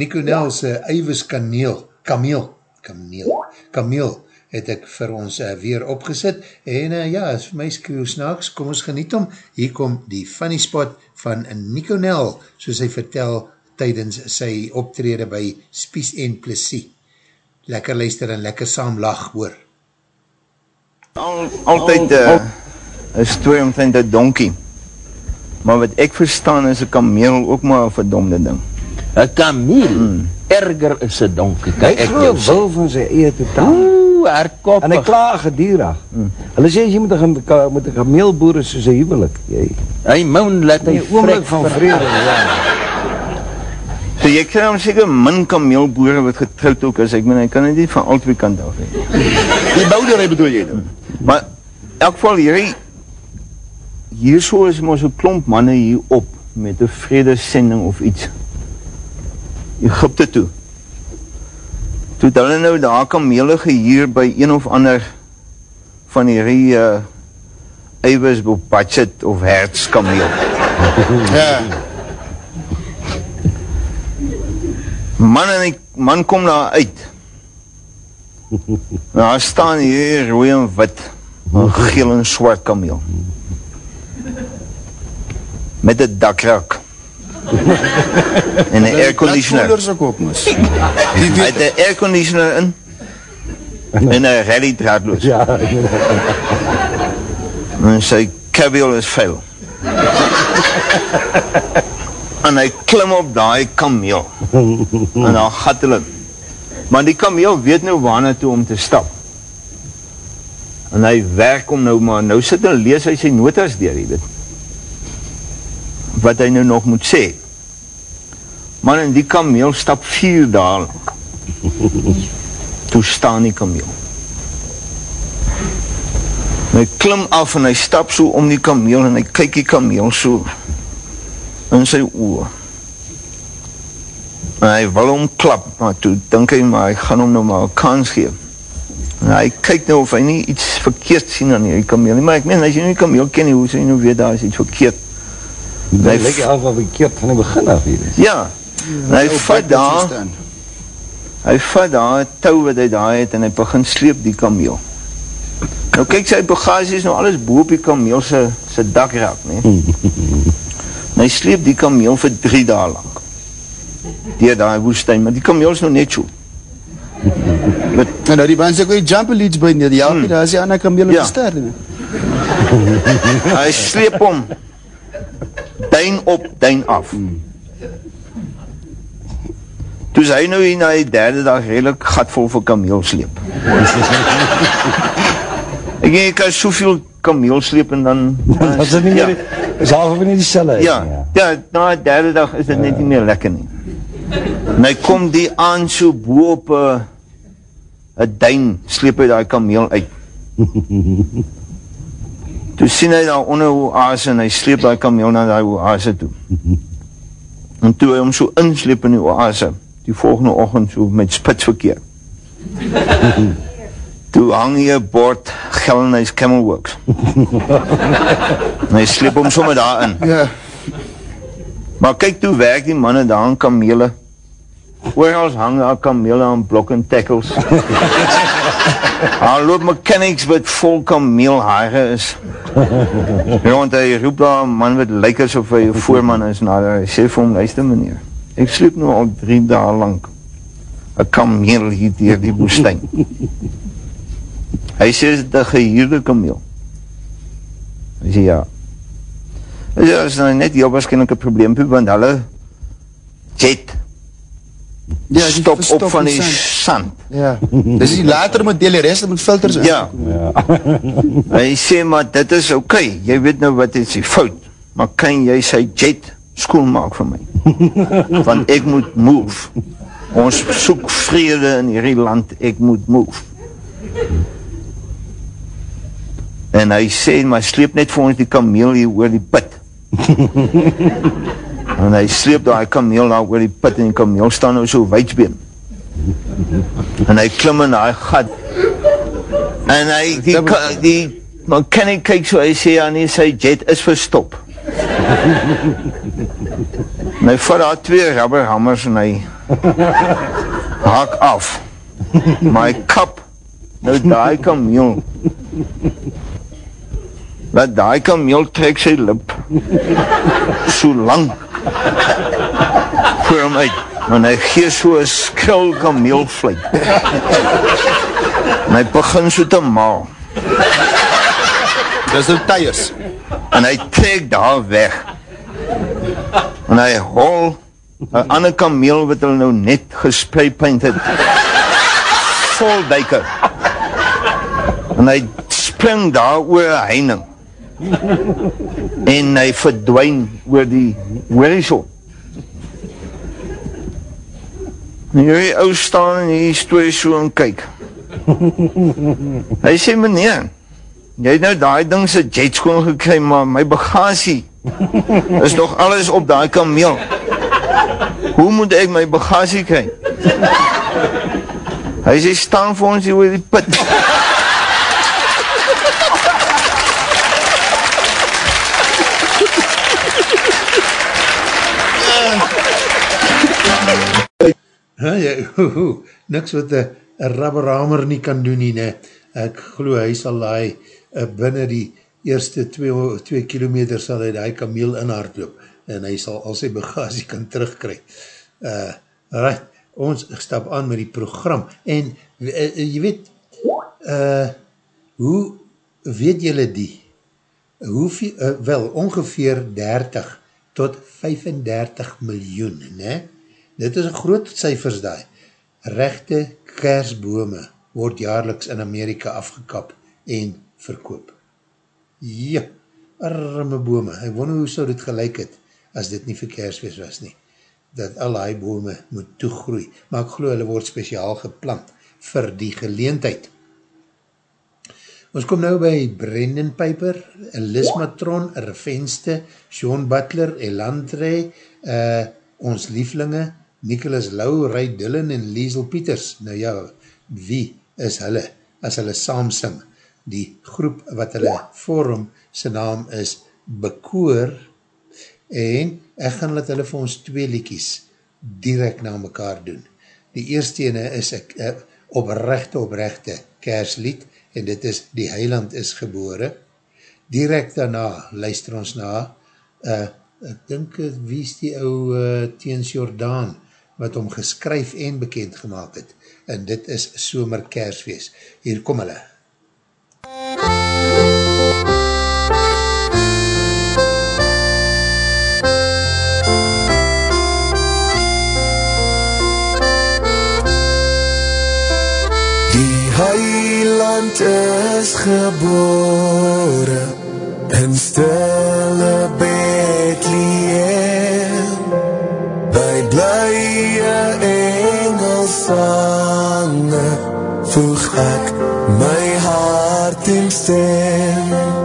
Nico Nel is een eiwis kaneel, kameel, kameel, kameel, het ek vir ons uh, weer opgesit, en uh, ja, is vir my skreeuw snaaks, kom ons geniet om, hier kom die funny spot van Nico Nel, soos hy vertel tydens sy optrede by Spies en Plessie. Lekker luister en lekker saam lag, hoor. Al, altyd uh, een story omtrent een donkie. Maar wat ek verstaan is een kameel ook maar een verdomde ding. Een kameel, mm. erger is een donkie. Kan ek jou sê. wil van sy eie totaal. Herkoppig. En hy klaar gedierig. Mm. Hulle sê jy met een, met een kameelboer is soos een huwelik. Jy, Hy moon laat hy oomlik vrek van vrede, ja. So jy kry dan seker min kameelboere wat getrouwd ook is. Ek meen, hy kan dit nie van al twee kant af hê. Die bouderij bedoel jy dan? Maar elk geval hierdie hier so is maar so klomp manne hier op met 'n vredesending of iets. Egipte toe. Toe het hulle nou daar kamele gehuur by een of ander van hierdie uh eiwis op budget of hertz kameel. Ja. Man en die man kom daar uit. Daar staan hier rooi en wit, 'n geel en swart kameel. Met 'n dakrak. en 'n airconditioner. Laat ook op, mos. Hy het 'n airconditioner in en 'n rally draadloos. Ja, En sy cabiel is vuil. en hy klim op daai kameel. en dan gat hulle. Maar die kameel weet nou waarna toe om te stap. En hy werk om nou maar, nou sit en lees hy sy notas deur, jy weet. Wat hy nou nog moet sê. Man, en die kameel stap vier dae lang. Toe staan die kameel. En hy klim af en hy stap so om die kameel en hy kyk die kameel so in sy oor. En hy wil hom klap, maar toe dink hy maar hy gaan hom nou maar kans gee. En hy kyk nou of hy nie iets verkeerd sien aan hierdie kameel nie, maar ek meen as jy nie die kameel ken nie, hoe sou jy nou weet daar is iets verkeerd? Dit lyk al wat verkeerd van die begin af hier is. Ja. En hy vat daar Hy vat daar 'n tou wat hy daar het en hy begin sleep die kameel. Nou kyk sy bagasie is nou alles bo op die kameel se se dakrak, né? En hy sleep die kameel vir 3 dae lank. Deur daai woestyn, maar die kameel is nou net so. En nou die man sê, jy jump leads by nie, die help nie, daar is die ander kameel op Ja. die ster. Hy sleep hom duin op, duin af. Toe is hy nou hier na die derde dag redelijk gatvol vir kameel sleep. Ek denk, ek kan soveel kameel sleep en dan... Dat is nie meer, is half of nie die selle. Ja, ja, na die derde dag is dit net nie meer lekker nie. En hy kom die aan so boe op een een duin, sleep hy die kameel uit. Toe sien hy daar onder oase en hy sleep die kameel na die oase toe. En toe hy hom so insleep in die oase, die volgende ochtend so met spitsverkeer. toe hang hy een bord Gellenhuis Camelworks. en hy sleep hom sommer daar in. Ja. Maar kyk toe werk die manne daar aan kamele. Oorals hang daar kamele aan blok en tackles. Daar loop mechanics wat vol kameelhaare is. Rond hy roep daar een man wat lyk asof hy een voorman is. Nou, hy sê vir hom, luister meneer, ek sleep nou al drie dae lang een kameel hier dier die woestijn. Hy sê, is dit een gehuurde kameel? Hy sê, ja. Hy sê, is nou net heel waarschijnlijk een probleempie, want hulle jet Ja, stop op van die sand. Ja. Dis die later model, die rest moet filters Ja. Hy sê, maar dit is oké, okay. jy weet nou wat is die fout, maar kan jy sy jet skoon maak vir my? Want ek moet move. Ons soek vrede in hierdie land, ek moet move. En hy sê, maar sleep net vir ons die kameel hier oor die put. en hy sleep daar die kameel daar oor die put en die kameel staan nou so weidsbeen. En hy klim in die gat. En hy, die, ka- die mechanic kyk so, hy sê, ja nee, sy jet is verstop. en hy vat daar twee rubberhammers en hy haak af. Hy kap Nou daai kameel. Laat daai kameel trek sy lip. So lang. Voor hom uit. En hy gee so 'n skril kameelvlieg. En hy begin so te maal. Dis nou tyres. En hy trek daar weg. En hy hol 'n ander kameel wat hulle nou net gespray paint het. Vol duiker. En hy spring daar oor 'n heining. En hy verdwyn oor die horizon. En hierdie ou staan in hierdie storie so en kyk. Hy sê meneer, jy het nou daai ding se jet skoon gekry, maar my bagasie is nog alles op daai kameel. Hoe moet ek my bagasie kry? Hy sê staan vir ons hier oor die put. Ha, ja, ho, ho, niks wat een rubberhamer nie kan doen nie, ne. Ek glo, hy sal hy uh, binnen die eerste 2 kilometer sal hy die kameel in hardloop en hy sal al sy bagasie kan terugkry. Uh, right, ons stap aan met die program en uh, jy weet, uh, hoe weet jylle die? Hoeveel, uh, wel, ongeveer 30 tot 35 miljoen, ne? Dit is een groot cijfers daai. Rechte kersbome word jaarliks in Amerika afgekap en verkoop. Ja, arme bome. Ek wonder hoe sou dit gelijk het as dit nie vir kerswees was nie. Dat al die bome moet toegroei. Maar ek geloof hulle word speciaal geplant vir die geleentheid. Ons kom nou by Brendan Piper, Liz Matron, Revenste, Sean Butler, Elandre, uh, ons lieflinge, Nicholas Lau, Ray Dillon en Liesel Peters. Nou ja, wie is hulle as hulle saam sing? Die groep wat hulle vorm, sy naam is Bekoor en ek gaan laat hulle vir ons twee liekies direct na mekaar doen. Die eerste ene is ek uh, oprechte oprechte kerslied en dit is Die Heiland is gebore. Direct daarna luister ons na uh, ek dink wie is die ou uh, Teens Jordaan wat hom geskryf en bekend gemaakt het. En dit is Somer Kersfeest. Hier kom hulle. Die heiland is gebore in stille Bethlehem blye engelsange voeg ek my hart in stem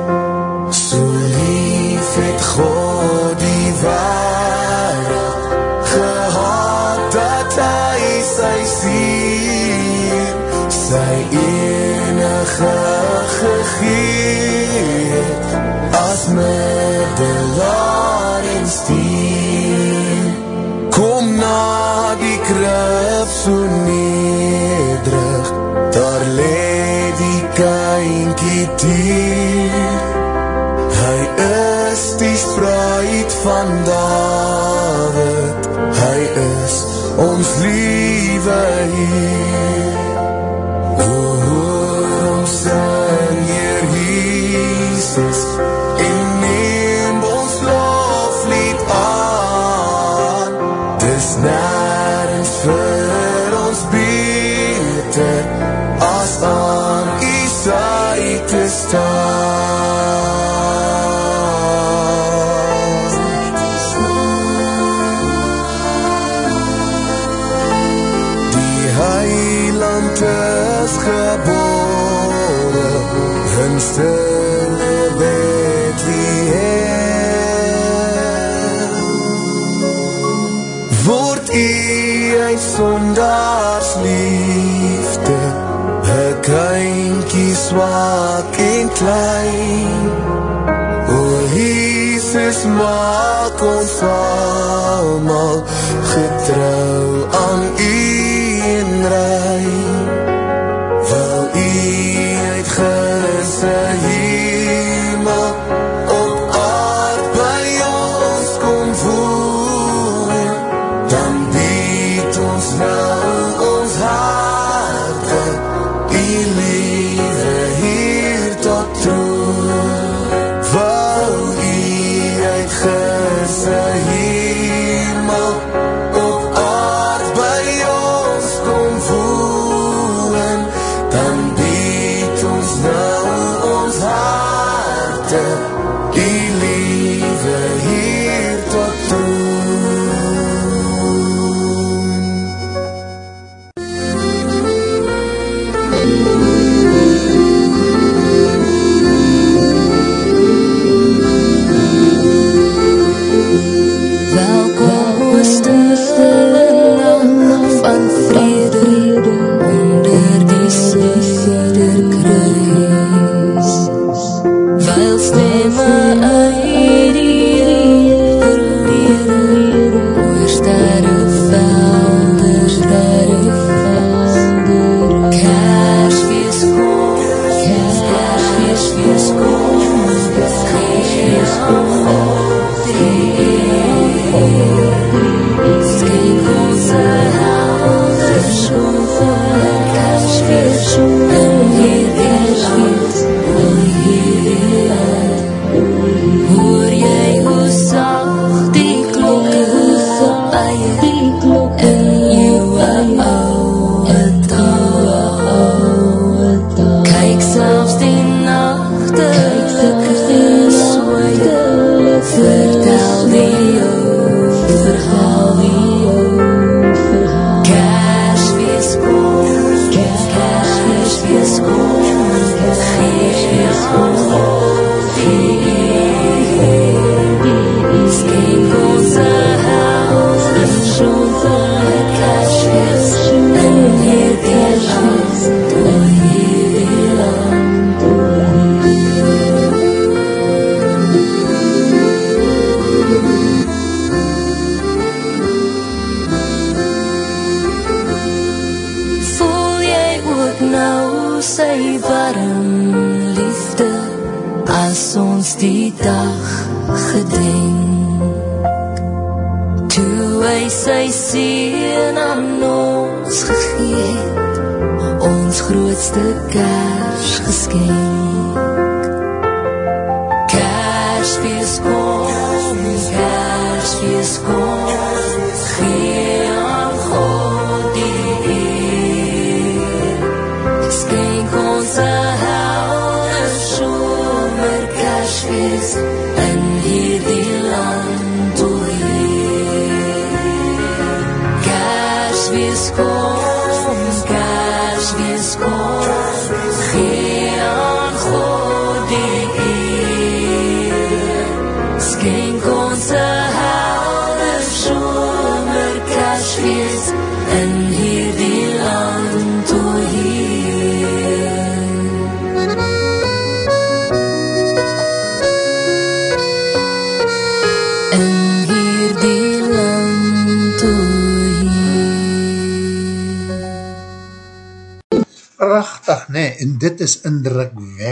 klein. O Jesus maak ons allemaal getrouw aan u en rein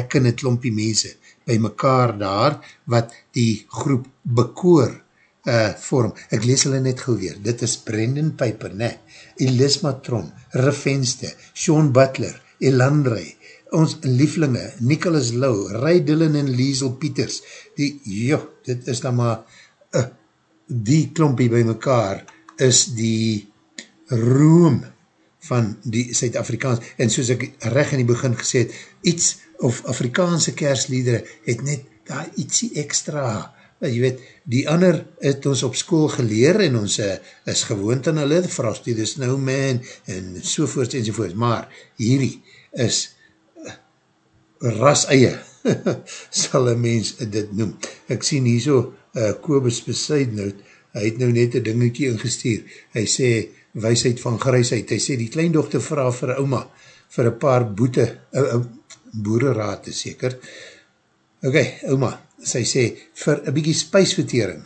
indrukwekkende klompie mense by mekaar daar, wat die groep bekoor uh, vorm. Ek lees hulle net gauw weer. Dit is Brendan Piper, nee, Elis Matron, Rifenste, Sean Butler, Elandre, ons lieflinge, Nicholas Lau, Ray Dillon en Liesel Pieters, die, joh, dit is dan maar, uh, die klompie by mekaar is die roem van die Suid-Afrikaans, en soos ek recht in die begin gesê het, iets of Afrikaanse kersliedere het net daar ietsie extra, jy weet, die ander het ons op school geleer en ons uh, is gewoond aan hulle, Frosty the Snowman en sovoorts en sovoorts, maar hierdie is uh, ras eie, sal een mens dit noem. Ek sien hier so, uh, Kobus Besuidnout, hy het nou net een dingetje ingestuur, hy sê, wijsheid van grysheid, hy sê, die kleindochter vraag vir oma, vir een paar boete, uh, uh, boereraad is seker, ok, oma, sy sê, vir een bykie spijsvertering,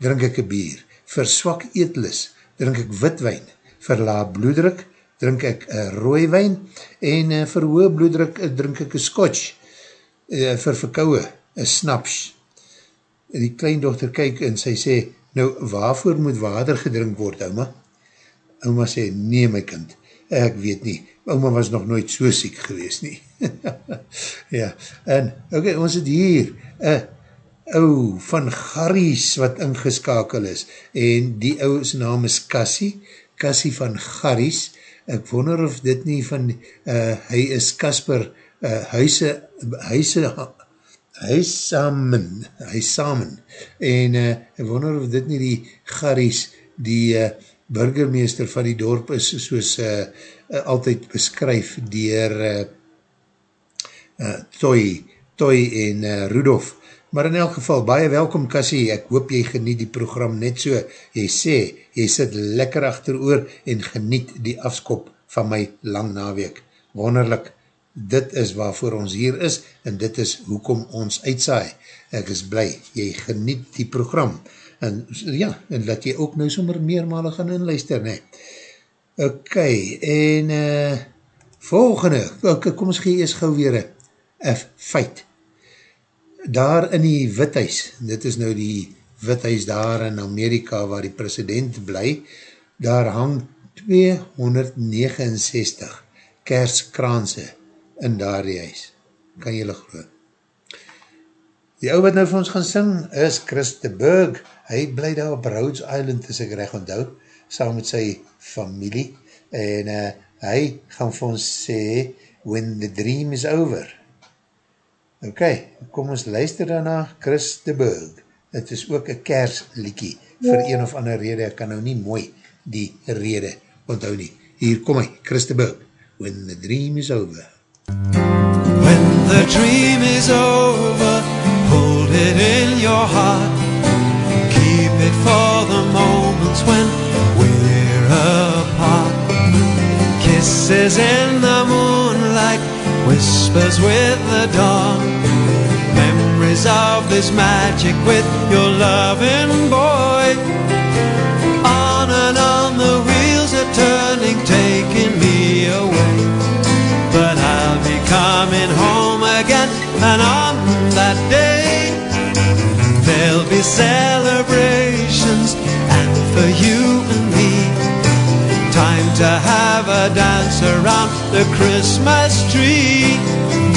drink ek een bier, vir swak eetlus, drink ek witwijn, vir laag bloeddruk, drink ek uh, rooi wijn, en uh, vir hoë bloeddruk uh, drink ek een scotch, uh, vir verkouwe, een snaps. Die kleindochter kyk en sy sê, nou waarvoor moet water gedrink word, oma? Oma sê, nee my kind, ek weet nie, Oma was nog nooit so siek gewees nie. ja, en ok, ons het hier een ou van Garries wat ingeskakel is en die ou sy naam is Cassie, Cassie van Garries, ek wonder of dit nie van, uh, hy is Kasper uh, Huise, Huise, Huisamen, Huisamen, en uh, ek wonder of dit nie die Garries, die uh, burgemeester van die dorp is, soos uh, uh, altyd beskryf dier uh, uh, Toy, Toy en uh, Rudolf, Maar in elk geval, baie welkom Cassie, ek hoop jy geniet die program net so, jy sê, jy sit lekker achter oor en geniet die afskop van my lang naweek. Wonderlik, dit is waarvoor ons hier is en dit is hoekom ons uitsaai. Ek is bly, jy geniet die program. En ja, en laat jy ook nou sommer meermalig gaan inluister, ne. Ok, en uh, volgende, ok, kom ons gee eers gauw weer een feit daar in die withuis, dit is nou die withuis daar in Amerika waar die president bly, daar hang 269 kerskranse in daar die huis. Kan jylle geloof? Die ou wat nou vir ons gaan sing is Chris de Burg. Hy bly daar op Rhodes Island, as ek recht onthou, saam met sy familie. En uh, hy gaan vir ons sê, when the dream is over. Ok, kom ons luister daarna, Chris de Burg. Het is ook een kersliekie, vir een of ander rede, ek kan nou nie mooi die rede onthou nie. Hier kom hy, Chris de Burg, When the Dream is Over. When the dream is over, hold it in your heart. Keep it for the moments when we're apart. Kisses in the moonlight, whispers with the dawn. Memories of this magic with your loving boy. On and on the wheels are turning, taking me away. But I'll be coming home again, and on that day, there'll be celebrations, and for you to have a dance around the Christmas tree.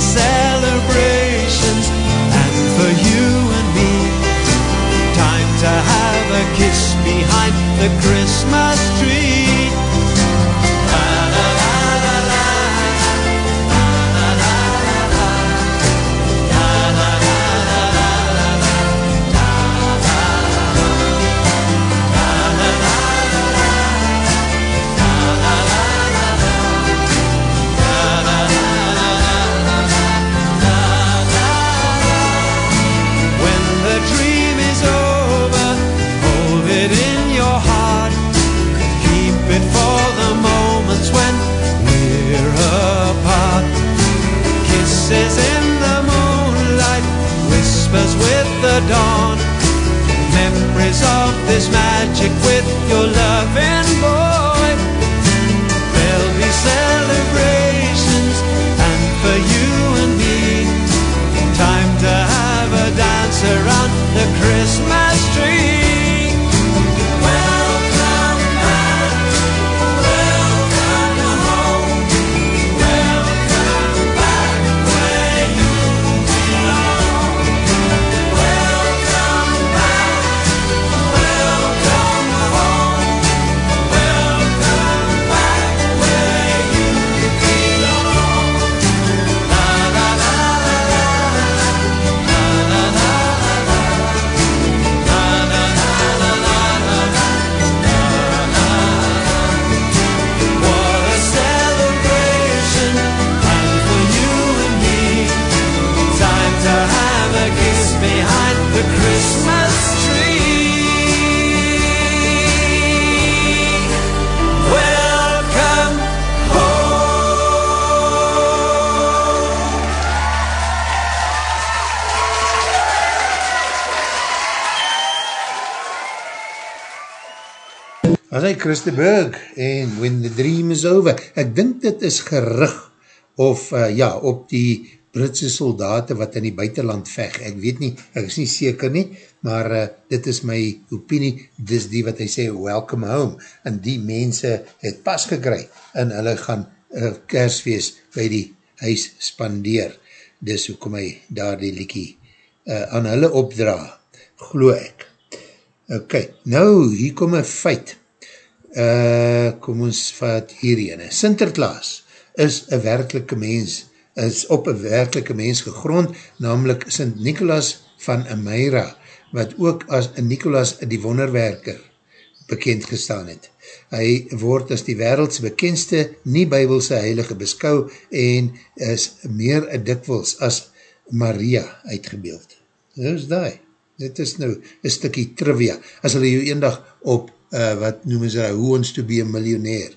Celebrations, and for you and me, time to have a kiss behind the Christmas dawn. Memories of this magic with your loving voice. Hy Christe Berg en When the Dream is Over. Ek dink dit is gerig of uh, ja, op die Britse soldaten wat in die buitenland veg. Ek weet nie, ek is nie seker nie, maar uh, dit is my opinie, dis die wat hy sê, welcome home. En die mense het pas gekry en hulle gaan uh, kersfeest by die huis spandeer. Dis hoekom hy daar die liekie uh, aan hulle opdra, glo ek. Ok, nou, hier kom een feit. Uh, kom ons vat hierheen. Sinterklaas is een werkelike mens, is op een werkelike mens gegrond, namelijk Sint Nicholas van Amira, wat ook as Nicholas die wonderwerker bekend gestaan het. Hy word as die wereldse bekendste nie-bybelse heilige beskou en is meer dikwels as Maria uitgebeeld. Dit is die. Dit is nou een stukkie trivia. As hulle jou eendag op, uh, wat noem ons daar, who wants to be a millionaire,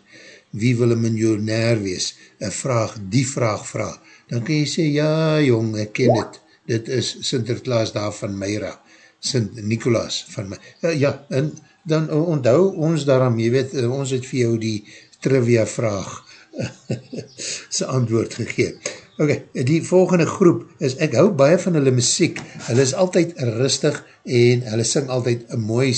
wie wil een miljonair wees, een vraag, die vraag vraag, dan kan jy sê, ja jong, ek ken het, dit is Sinterklaas daar van Meira, Sint Nicolaas van my, uh, ja, en dan onthou ons daarom, jy weet, uh, ons het vir jou die trivia vraag sy antwoord gegeen. Ok, die volgende groep is, ek hou baie van hulle muziek, hulle is altyd rustig en hulle sing altyd mooi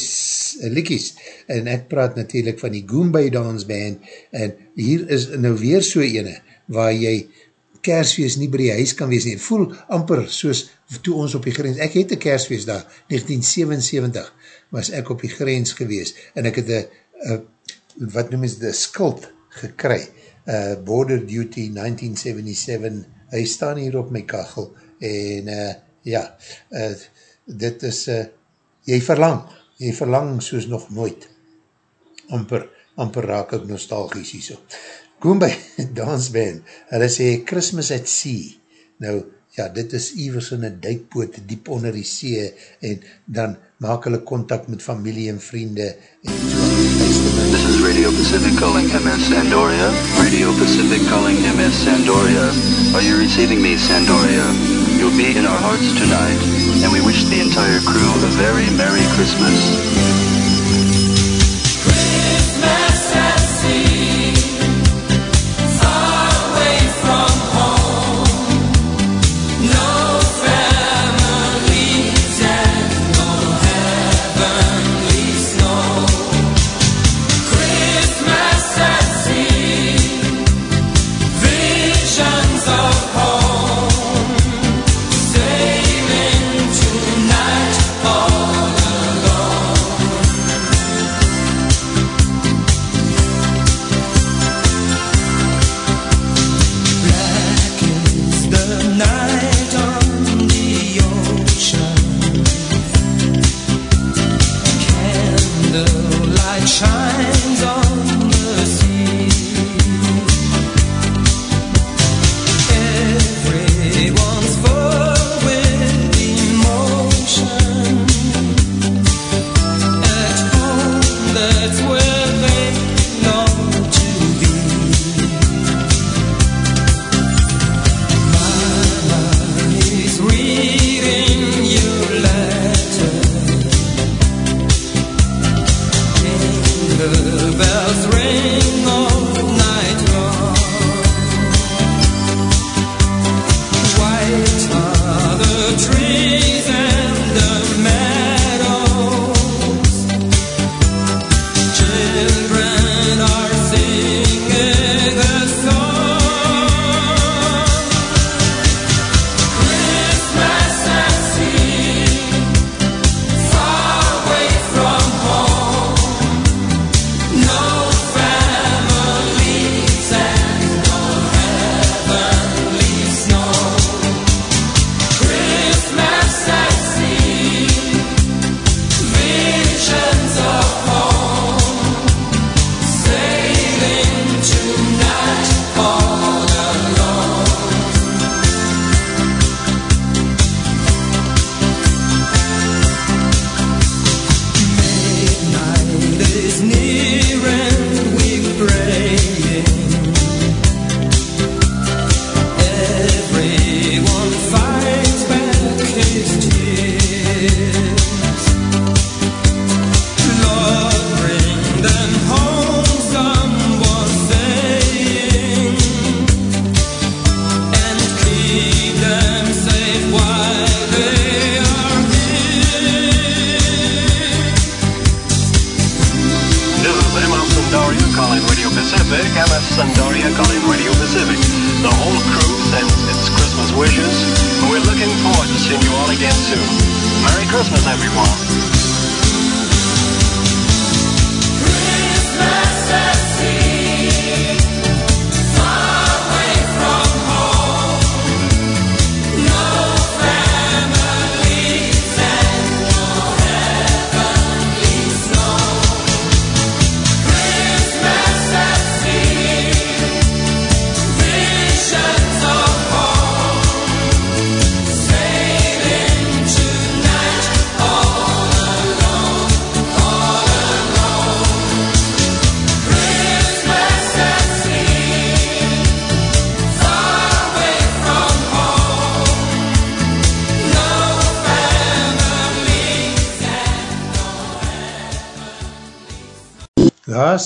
liekies, en ek praat natuurlijk van die Goombay Dance Band, en hier is nou weer so ene, waar jy kersfeest nie by die huis kan wees nie, voel amper soos toe ons op die grens, ek het een kersfeest daar, 1977 was ek op die grens gewees, en ek het een, wat noem is, de skuld gekry, uh, Border Duty 1977, hy staan hier op my kachel, en uh, ja, uh, dit is, uh, jy verlang, jy verlang soos nog nooit, amper, amper raak ek nostalgies hier so. Goombay Dance Band, hulle sê Christmas at Sea, nou, ja, dit is iwers in een duikboot diep onder die see, en dan maak hulle contact met familie en vriende, en so, Radio Pacific calling MS Sandoria. Radio Pacific calling MS Sandoria. Are you receiving me, Sandoria? You'll be in our hearts tonight, and we wish the entire crew a very Merry Christmas.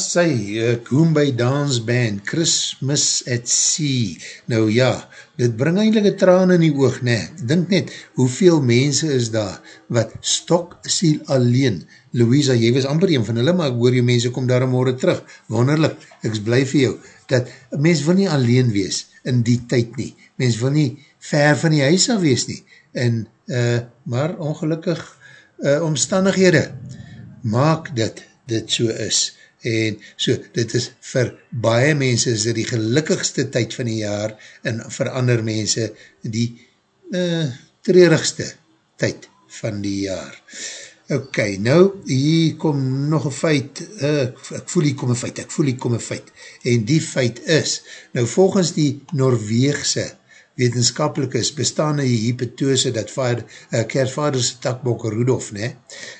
Daar sy, uh, Goombay Dance Band, Christmas at Sea. Nou ja, dit bring eindelijk een traan in die oog, ne. Dink net, hoeveel mense is daar, wat stok siel alleen. Louisa, jy was amper een van hulle, maar ek hoor jy mense kom daar morgen terug. Wonderlik, ek blij vir jou, dat mens wil nie alleen wees in die tyd nie. Mens wil nie ver van die huis af wees nie. En, uh, maar ongelukkig uh, omstandighede maak dit, dit so is en so, dit is vir baie mense is dit die gelukkigste tyd van die jaar en vir ander mense die uh, treurigste tyd van die jaar. Ok, nou, hier kom nog een feit, uh, ek voel hier kom een feit, ek voel hier kom een feit, en die feit is, nou volgens die Norweegse wetenskapelikes bestaan die hypotose dat vader, uh, kersvaderse takbok Rudolf, ne,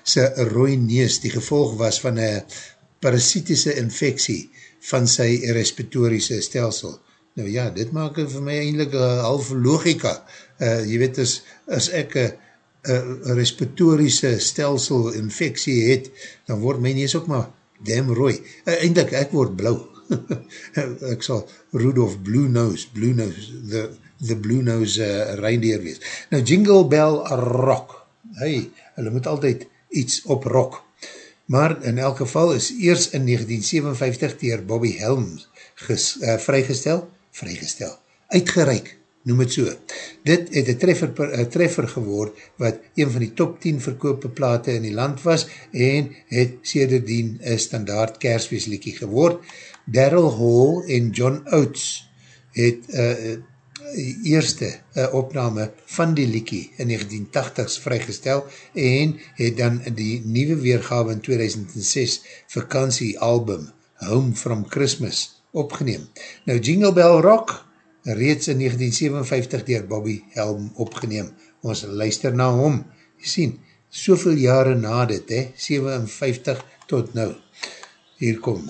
sy rooi neus die gevolg was van een parasitiese infectie van sy respiratorische stelsel. Nou ja, dit maak vir my eindelijk een half logika. Uh, jy weet, as, as ek een respiratorische stelsel infectie het, dan word my nees ook maar damn rooi. Uh, eindelijk, ek word blauw. ek sal Rudolph Blue Nose, Blue Nose, the, the Blue Nose uh, reindeer wees. Nou, Jingle Bell Rock. Hey, hulle moet altyd iets op rock maar in elk geval is eers in 1957 dier Bobby Helms ges, uh, vrygestel, vrygestel, uitgereik, noem het so. Dit het een treffer, uh, treffer geword wat een van die top 10 verkoopeplate in die land was en het sederdien een standaard kersweesliekie geword. Daryl Hall en John Oates het uh, eerste uh, opname van die liekie in 1980s vrygestel en het dan die nieuwe weergawe in 2006 vakantiealbum Home from Christmas opgeneem. Nou Jingle Bell Rock reeds in 1957 dier Bobby Helm opgeneem. Ons luister na hom. Jy sien, soveel jare na dit, he, 57 tot nou. Hier kom.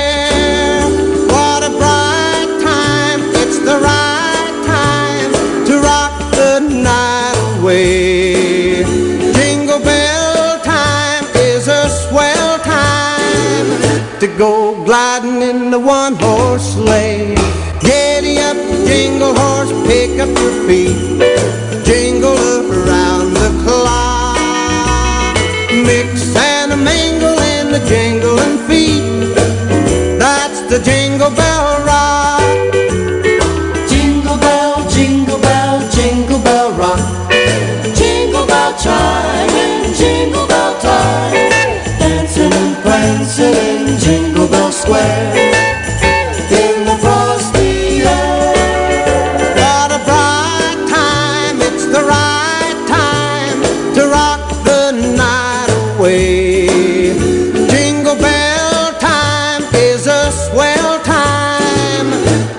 The one horse sleigh. Giddy up, jingle horse, pick up your feet. Jingle around the clock. Mix and a mingle in the jingling feet.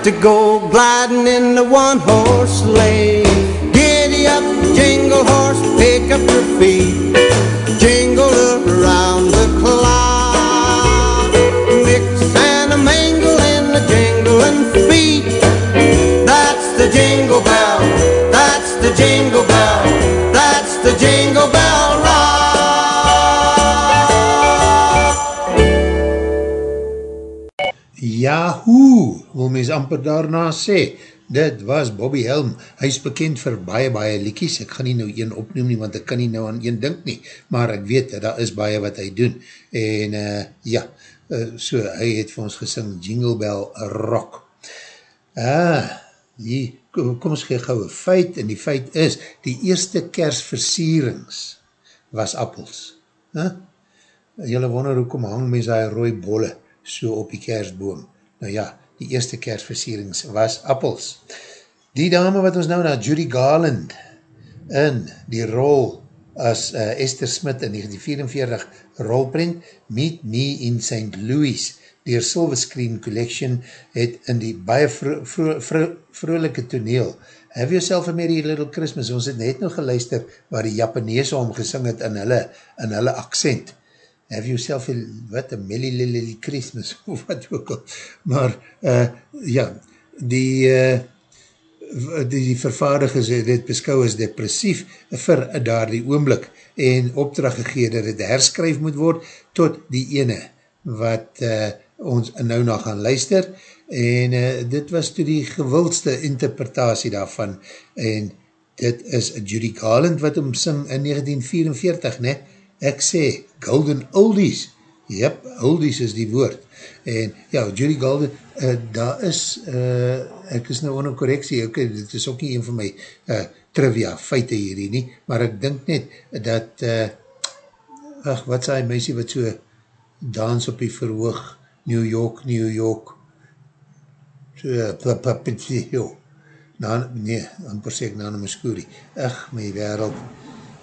To go gliding in the one horse sleigh. Wil mens amper daarna sê, dit was Bobby Helm, hy is bekend vir baie, baie liekies, ek gaan nie nou een opnoem nie, want ek kan nie nou aan een dink nie, maar ek weet, dat is baie wat hy doen, en uh, ja, uh, so, hy het vir ons gesing Jingle Bell Rock. Ah, die, kom ons gee gauw een feit, en die feit is, die eerste kersversierings was appels. Huh? Julle wonder hoekom hang mens die rooi bolle so op die kersboom. Nou ja, die eerste kersversierings was appels. Die dame wat ons nou na Judy Garland in die rol as uh, Esther Smith in 1944 rolprint Meet Me in St. Louis dier Silver Screen Collection het in die baie vro vro vro vrolike toneel Have Yourself a Merry Little Christmas ons het net nog geluister waar die Japanese om gesing het in hulle, in hulle accent have yourself a, wat, a Melly Lily Christmas, of wat ook al, maar, uh, ja, die, uh, die, die vervaardigers het dit beskou as depressief vir daar die oomblik en opdracht gegeen dat het herskryf moet word tot die ene wat uh, ons nou nog gaan luister. En uh, dit was toe die gewildste interpretatie daarvan. En dit is Judy Garland wat omsing in 1944, ne? Ek sê, Golden Oldies, jyp, Oldies is die woord, en ja, Judy Golden, uh, daar is, uh, ek is nou onder correctie, okay, dit is ook nie een van my uh, trivia feite hierdie nie, maar ek dink net, dat, uh, ach, wat sê meisie wat so dans op die verhoog, New York, New York, so, na, nee, amper sê ek na my skoorie, ach, my wereld,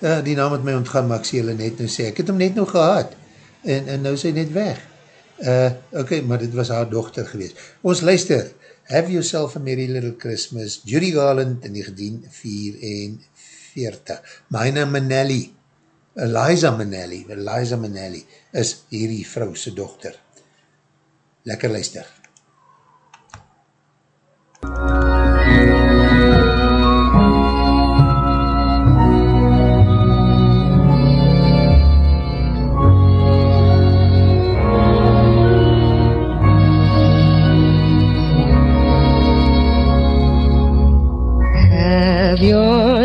uh, die naam het my ontgaan, maar ek sê julle net nou sê, ek het hom net nou gehad, en, en nou is hy net weg. Uh, ok, maar dit was haar dochter geweest. Ons luister, Have Yourself a Merry Little Christmas, Judy Garland in 1944. Mina Minnelli, Eliza Minnelli, Eliza Minnelli, is hierdie vrouwse dochter. Lekker luister. Have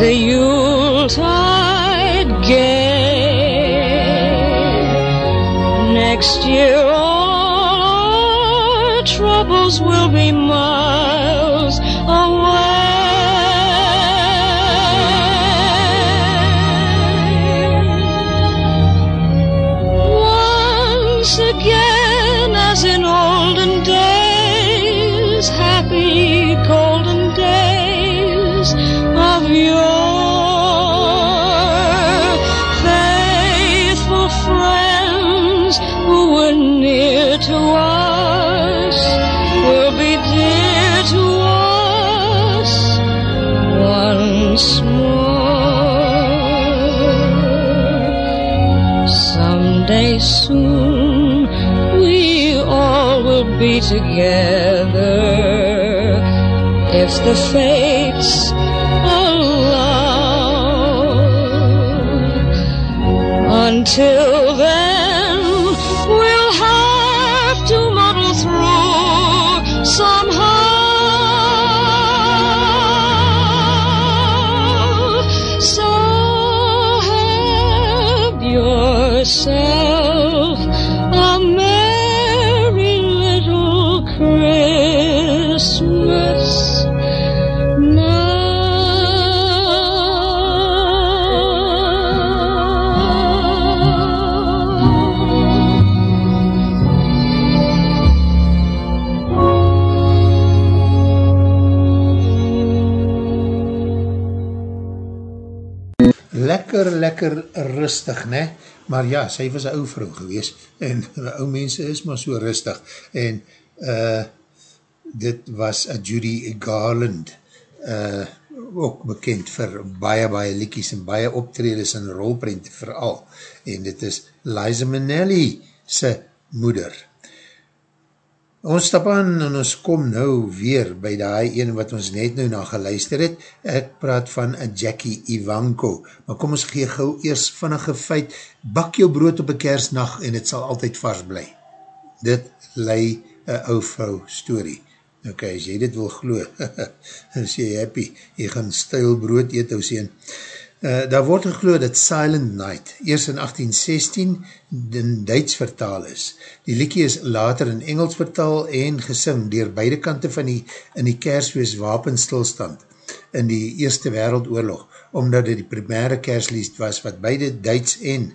the Yuletide gay. Next year all our troubles will be miles the fates lekker, lekker rustig, ne? Maar ja, sy was een ou vrou gewees, en ou mense is maar so rustig, en uh, dit was a Judy Garland, uh, ook bekend vir baie, baie liekies en baie optredes en rolprente vooral, en dit is Liza Minnelli sy moeder. Ons stap aan en ons kom nou weer by die een wat ons net nou na geluister het. Ek praat van Jackie Ivanko. Maar kom ons gee gauw eers vannige feit, bak jou brood op een kersnacht en het sal altyd vars bly. Dit lei een ou vrou story. Ok, as jy dit wil glo, is jy happy, jy gaan stijl brood eet, ou sien. Uh, daar word geglo dat Silent Night eers in 1816 in Duits vertaal is. Die liekie is later in Engels vertaal en gesing dier beide kante van die in die kerswees wapenstilstand in die Eerste Wereldoorlog, omdat dit die primaire kersliest was wat beide Duits en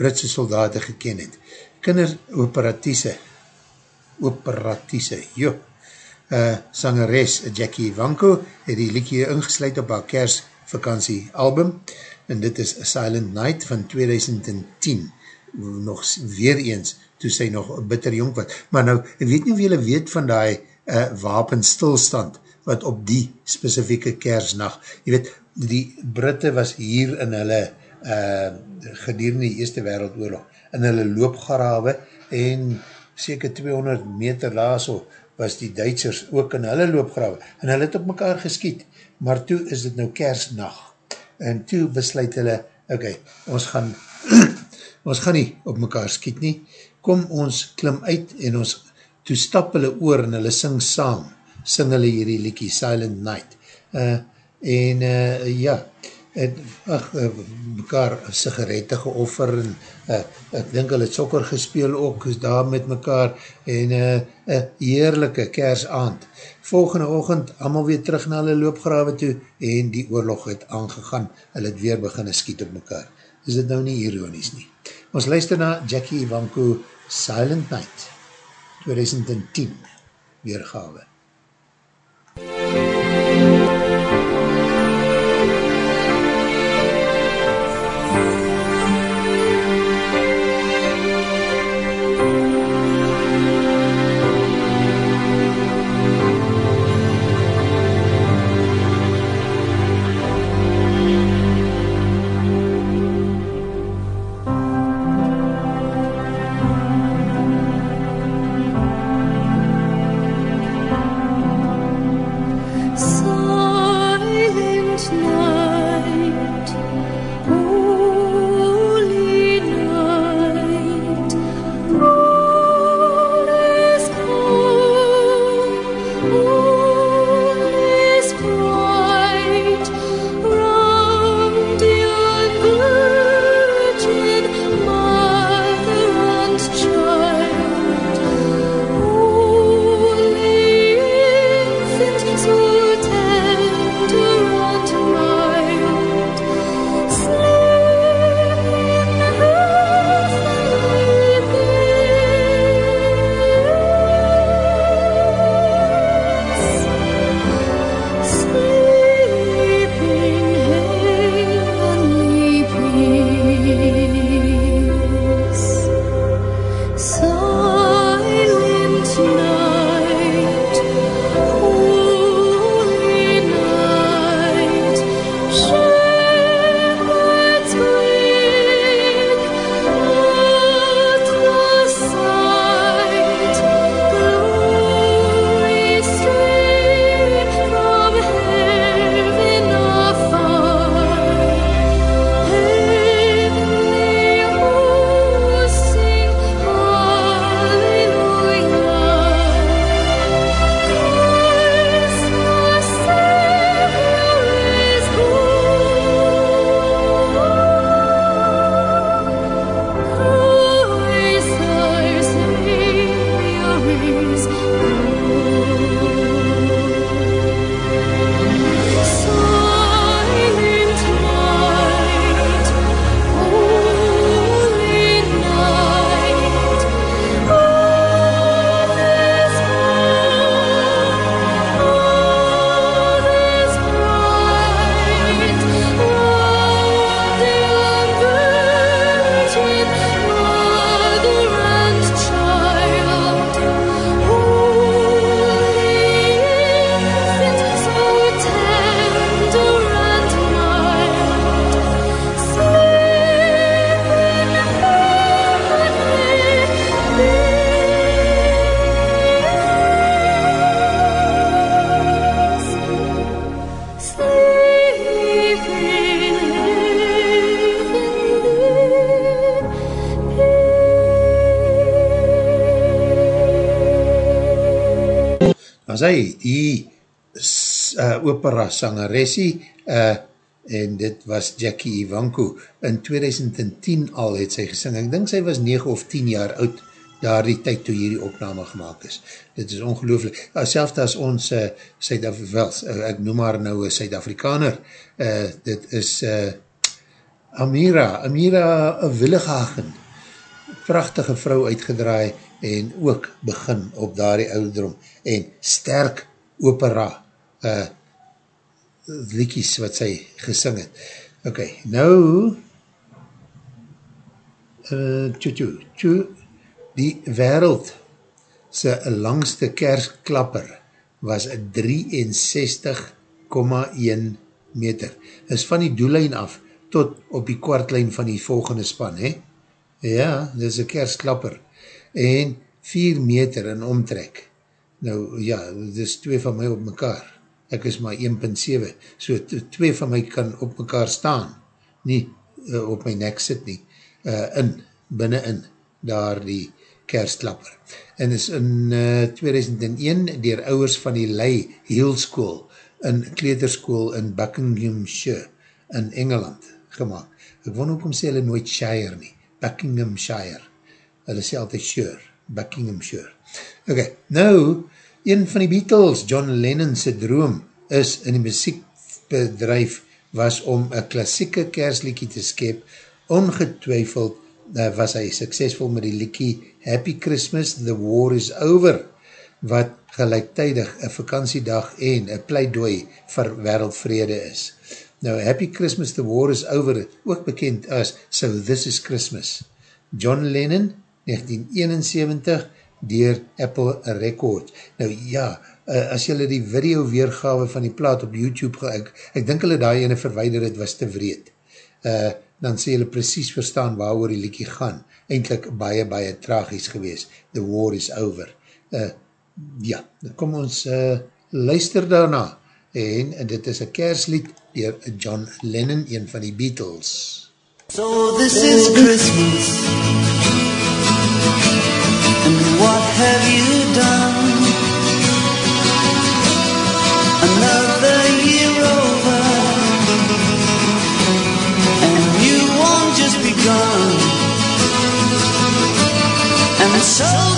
Britse soldaten geken het. Kinderoperatiese operatiese, joh, uh, sangeres Jackie Wanko het die liekie ingesluid op haar kersvakantie album en dit is Silent Night van 2010 nog weer eens toe sy nog bitter jong was. Maar nou, ek weet nie of jylle weet van die uh, wapenstilstand wat op die specifieke kersnacht, jy weet die Britte was hier in hulle uh, gedurende die Eerste Wereldoorlog in hulle loopgarawe en seker 200 meter laas so was die Duitsers ook in hulle loopgrawe, en hulle het op mekaar geskiet, maar toe is dit nou kersnacht, en toe besluit hulle, ok, ons gaan, ons gaan nie op mekaar skiet nie, kom ons klim uit, en ons, toe stap hulle oor, en hulle sing saam, sing hulle hierdie liekie, Silent Night, uh, en uh, ja, en ach, uh, mekaar sigarette geoffer en uh, ek dink hulle het sokker gespeel ook, is daar met mekaar en een uh, uh, heerlijke kersaand. Volgende ochend, allemaal weer terug na hulle loopgrawe toe en die oorlog het aangegaan, hulle het weer beginne skiet op mekaar. Is dit nou nie ironies nie. Ons luister na Jackie Ivanko Silent Night 2010 weergawe. Thank was hy, die uh, opera sangeressie, uh, en dit was Jackie Ivanko. In 2010 al het sy gesing, ek dink sy was 9 of 10 jaar oud, daar die tyd toe hierdie opname gemaakt is. Dit is ongelooflik. Uh, selfs as ons, uh, Suid wel, uh, ek noem maar nou een Suid-Afrikaner, uh, dit is uh, Amira, Amira Willighagen, prachtige vrou uitgedraai en ook begin op daardie ouderdom en sterk opera uh, liekies wat sy gesing het. Ok, nou uh, tjo, tjo, tjo, die wereld sy langste kersklapper was 63,1 meter. Is van die doellijn af tot op die kwartlijn van die volgende span, he? Ja, dit is een kersklapper. En 4 meter in omtrek. Nou, ja, dit is twee van my op mekaar. Ek is maar 1.7. So, t- twee van my kan op mekaar staan. Nie uh, op my nek sit nie. Uh, in, binnenin, daar die kersklapper. En is in uh, 2001 dier ouwers van die Lei Heel School in klederschool in Buckinghamshire in Engeland gemaakt. Ek wonder hoekom sê hulle nooit Shire nie. Buckinghamshire. Hulle sê altyd Shire. Buckinghamshire. Ok, nou, een van die Beatles, John Lennon sy droom, is in die muziekbedrijf was om een klassieke kersliekie te skep, ongetwijfeld uh, was hy suksesvol met die liekie Happy Christmas, The War is Over, wat gelijktijdig een vakantiedag en een pleidooi vir wereldvrede is. Nou, Happy Christmas, The War is Over, ook bekend as So This is Christmas. John Lennon, 1971, dier Apple Record. Nou ja, uh, as jylle die video weergawe van die plaat op YouTube, ge- ek, dink hulle daar ene verwijder het, was te wreed. Uh, dan sê jylle precies verstaan waar oor die liekie gaan. Eindelijk baie, baie tragies gewees. The war is over. Uh, ja, dan kom ons uh, luister daarna. En dit is een kerslied dier John Lennon, een van die Beatles. So this is Christmas. What have you done? Another year over. And you won't just begun. And so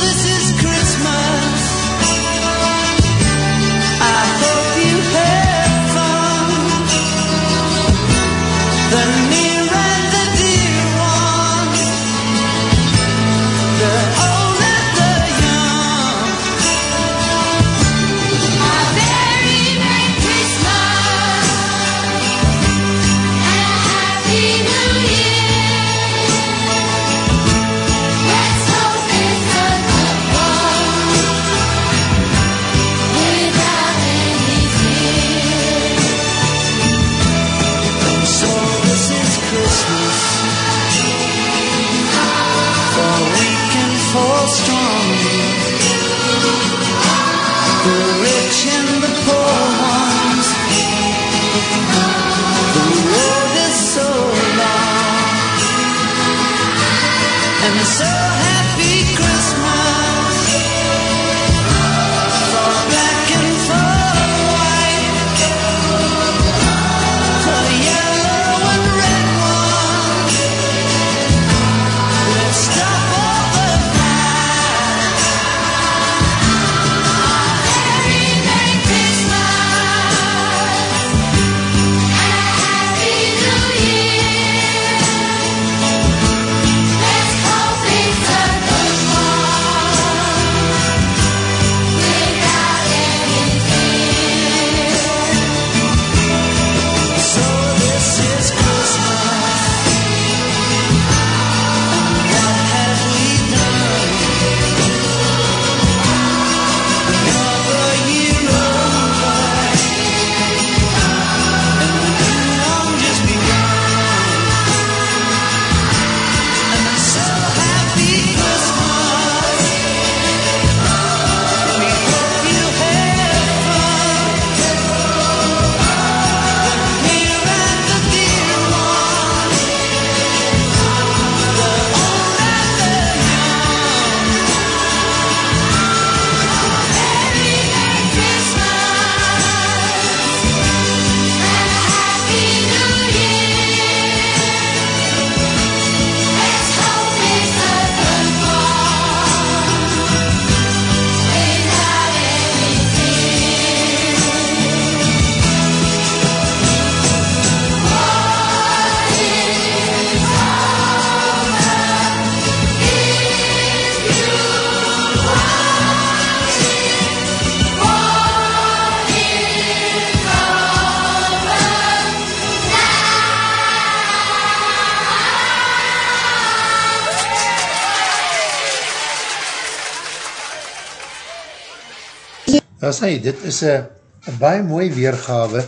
Daar sê, dit is een baie mooi weergawe,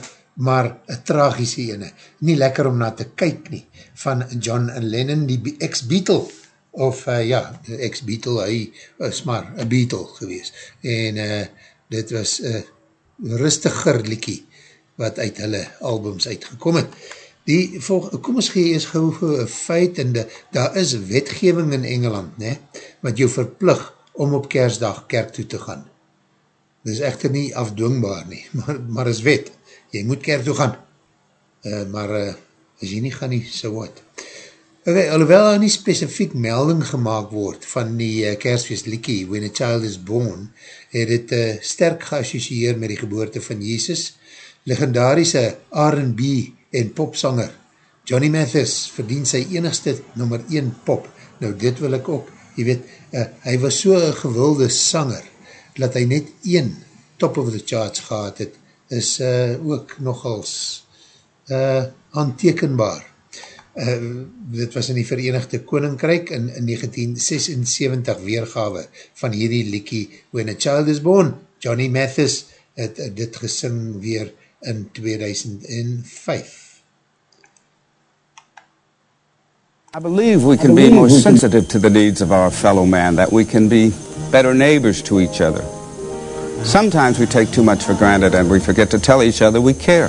maar een tragische ene. Nie lekker om na te kyk nie, van John Lennon, die ex-Beatle, of uh, ja, ex-Beatle, hy is maar een Beatle gewees. En uh, dit was een rustiger liekie, wat uit hulle albums uitgekom het. Die volg, kom ons gee eens gauw een feit, en de, daar is wetgeving in Engeland, ne, wat jou verplug om op kersdag kerk toe te gaan. Dit is echter nie afdwingbaar nie, maar, maar is wet. Jy moet kerk toe gaan. Uh, maar uh, as jy nie gaan nie, so wat. Okay, alhoewel daar nie specifiek melding gemaakt word van die uh, kersfeest liekie, When a Child is Born, het het uh, sterk geassocieer met die geboorte van Jezus. Legendarische R&B en popsanger Johnny Mathis verdien sy enigste nummer 1 pop. Nou dit wil ek ook, jy weet, uh, hy was so gewilde sanger, dat hy net een top of the charts gehad het, is uh, ook nogals uh, aantekenbaar. Uh, dit was in die Verenigde Koninkryk in, in 1976 weergawe van hierdie liekie When a Child is Born. Johnny Mathis het uh, dit gesing weer in 2005. I believe we can be more sensitive to the needs of our fellow man, that we can be better neighbors to each other. Sometimes we take too much for granted and we forget to tell each other we care.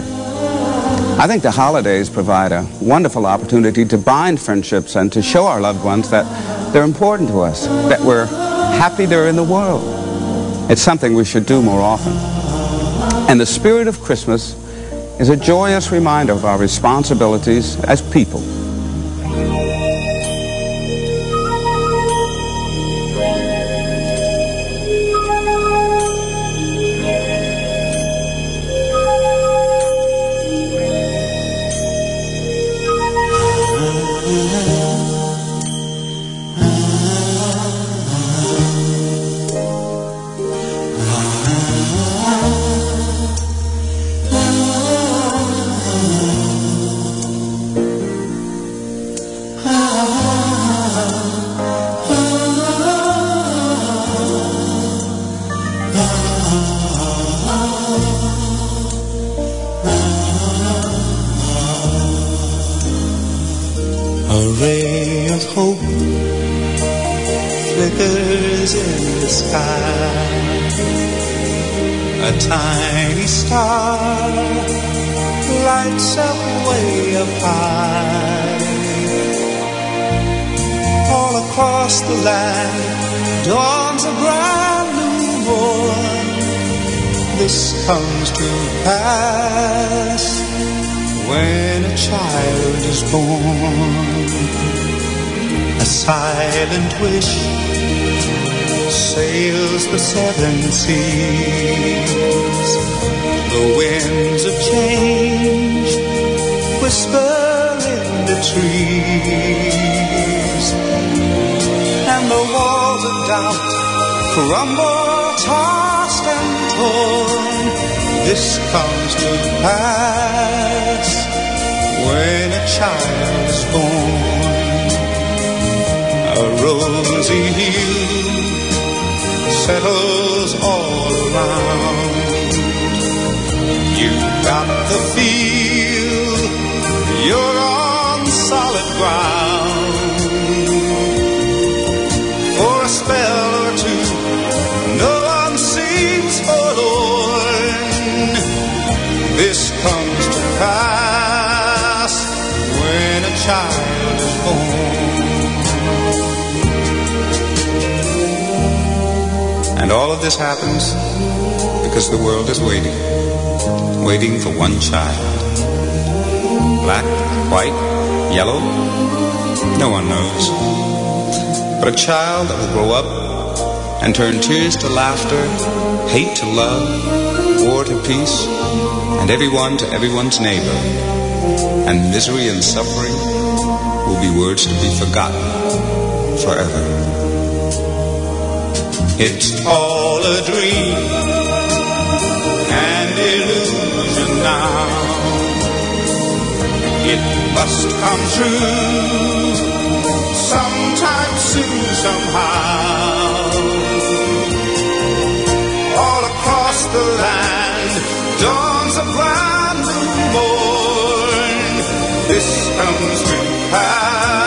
I think the holidays provide a wonderful opportunity to bind friendships and to show our loved ones that they're important to us, that we're happy they're in the world. It's something we should do more often. And the spirit of Christmas is a joyous reminder of our responsibilities as people. A tiny star lights up way up high. All across the land dawns a brand new morn. This comes to pass when a child is born. A silent wish sails the seven seas. The winds of change whisper in the trees. And the walls of doubt crumble, tossed and torn. This comes to pass when a child is born. A rosy hue settles all around. You've got the feel you're on solid ground. For a spell or two, no one seems forlorn. This comes to pass when a child And all of this happens because the world is waiting, waiting for one child. Black, white, yellow, no one knows. But a child that will grow up and turn tears to laughter, hate to love, war to peace, and everyone to everyone's neighbor. And misery and suffering will be words to be forgotten forever. It's all a dream and illusion now. It must come true sometime soon, somehow. All across the land dawns upon the morn. This comes to pass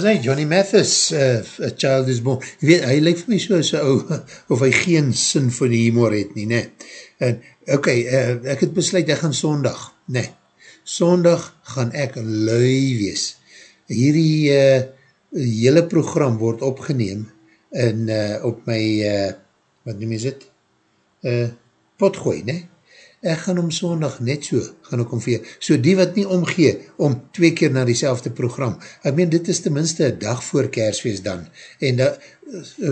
As hy, Johnny Mathis, uh, A Child is Born, jy weet, hy lyk vir my so as ou, of hy geen sin vir die humor het nie, ne. En, ok, uh, ek het besluit, ek gaan sondag, ne. Sondag gaan ek lui wees. Hierdie uh, hele program word opgeneem in, uh, op my, uh, wat noem is het? Uh, potgooi, ne. Ek gaan om sondag net so, gaan ek om vir so die wat nie omgee, om twee keer na die program, ek meen dit is tenminste een dag voor kersfeest dan, en da,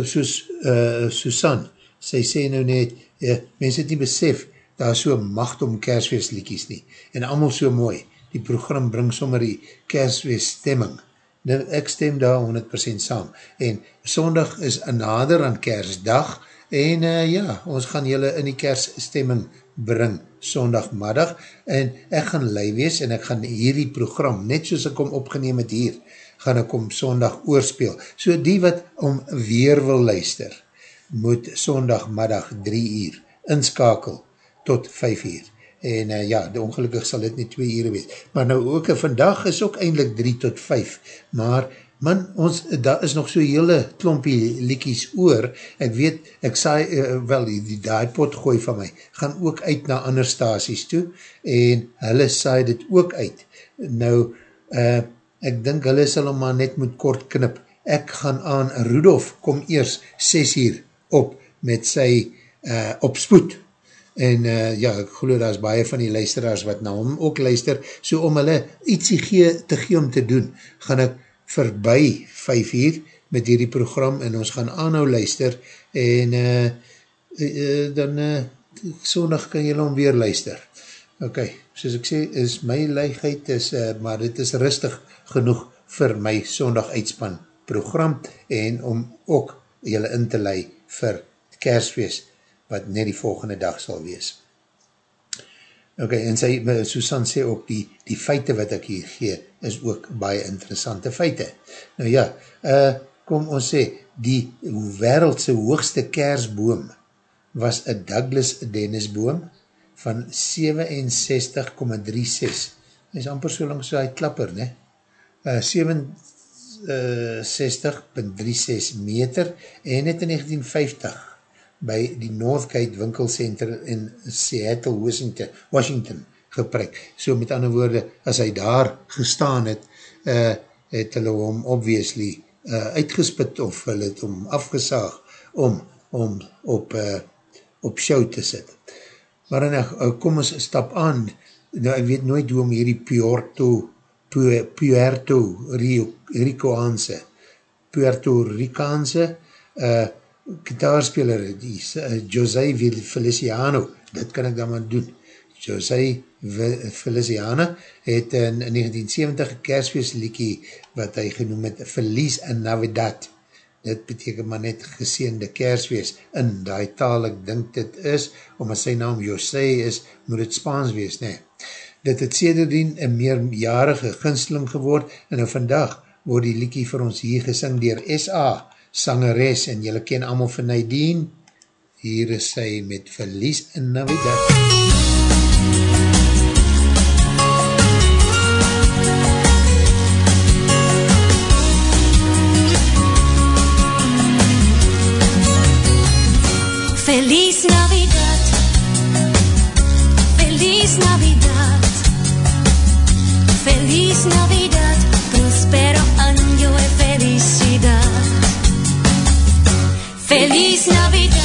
soos uh, Susan, sy sê nou net, uh, mens het nie besef, daar is so macht om kersfeestliekies nie, en allemaal so mooi, die program bring sommer die kersfeest stemming, nou, ek stem daar 100% saam, en sondag is nader aan kersdag, en uh, ja, ons gaan julle in die kersstemming bring sondagmiddag en ek gaan lei wees en ek gaan hierdie program, net soos ek om opgeneem het hier, gaan ek om sondag oorspeel. So die wat om weer wil luister, moet sondagmiddag 3 uur inskakel tot 5 uur. En uh, ja, ongelukkig sal dit nie 2 uur wees. Maar nou ook, vandag is ook eindelijk 3 tot 5, maar man, ons, daar is nog so hele klompie liekies oor, ek weet, ek saai, uh, wel, die, die pot gooi van my, gaan ook uit na ander stasies toe, en hulle saai dit ook uit. Nou, uh, ek dink hulle sal hom maar net moet kort knip. Ek gaan aan, Rudolf kom eers 6 uur op, met sy uh, opspoed, en uh, ja, ek geloof daar is baie van die luisteraars wat na hom ook luister, so om hulle ietsie gee, te gee om te doen, gaan ek verby 5 uur met hierdie program en ons gaan aanhou luister en uh, uh, dan uh, sondag kan jylle om weer luister. Ok, soos ek sê, is my leigheid, is, uh, maar dit is rustig genoeg vir my sondag uitspan program en om ook jylle in te lei vir kersfeest wat net die volgende dag sal wees. Ok, en sy, Susan sê ook, die, die feite wat ek hier gee, is ook baie interessante feite. Nou ja, uh, kom ons sê, die wereldse hoogste kersboom was een Douglas Dennis boom van 67,36. Hy is amper so lang so hy klapper, ne? Uh, 67,36 meter en het in 1950 by die Northgate winkelcenter in Seattle, Washington, Washington gepryk. So met ander woorde, as hy daar gestaan het, uh, het hulle hom obviously uh, uitgespit of hulle het hom afgesaag om, om op, uh, op show te sit. Maar dan, uh, kom ons stap aan, nou ek weet nooit hoe om hierdie Puerto, Puerto Ricoaanse, Puerto Ricaanse, uh, gitaarspeler, die uh, Jose Feliciano, dit kan ek dan maar doen. Jose Feliciano het in 1970 kersfeestliekie wat hy genoem het Feliz en Navidad. Dit beteken maar net geseende kersfeest in die taal, ek dink dit is, omdat sy naam Jose is, moet het Spaans wees, nee. Dit het sedertdien een meerjarige ginsteling geword en nou vandag word die liekie vir ons hier gesing dier S.A sangeres en jylle ken allemaal van Nadine hier is sy met Verlies in Navidad. Feliz Navidad, feliz Navidad, feliz Navidad, Feliz Navidad,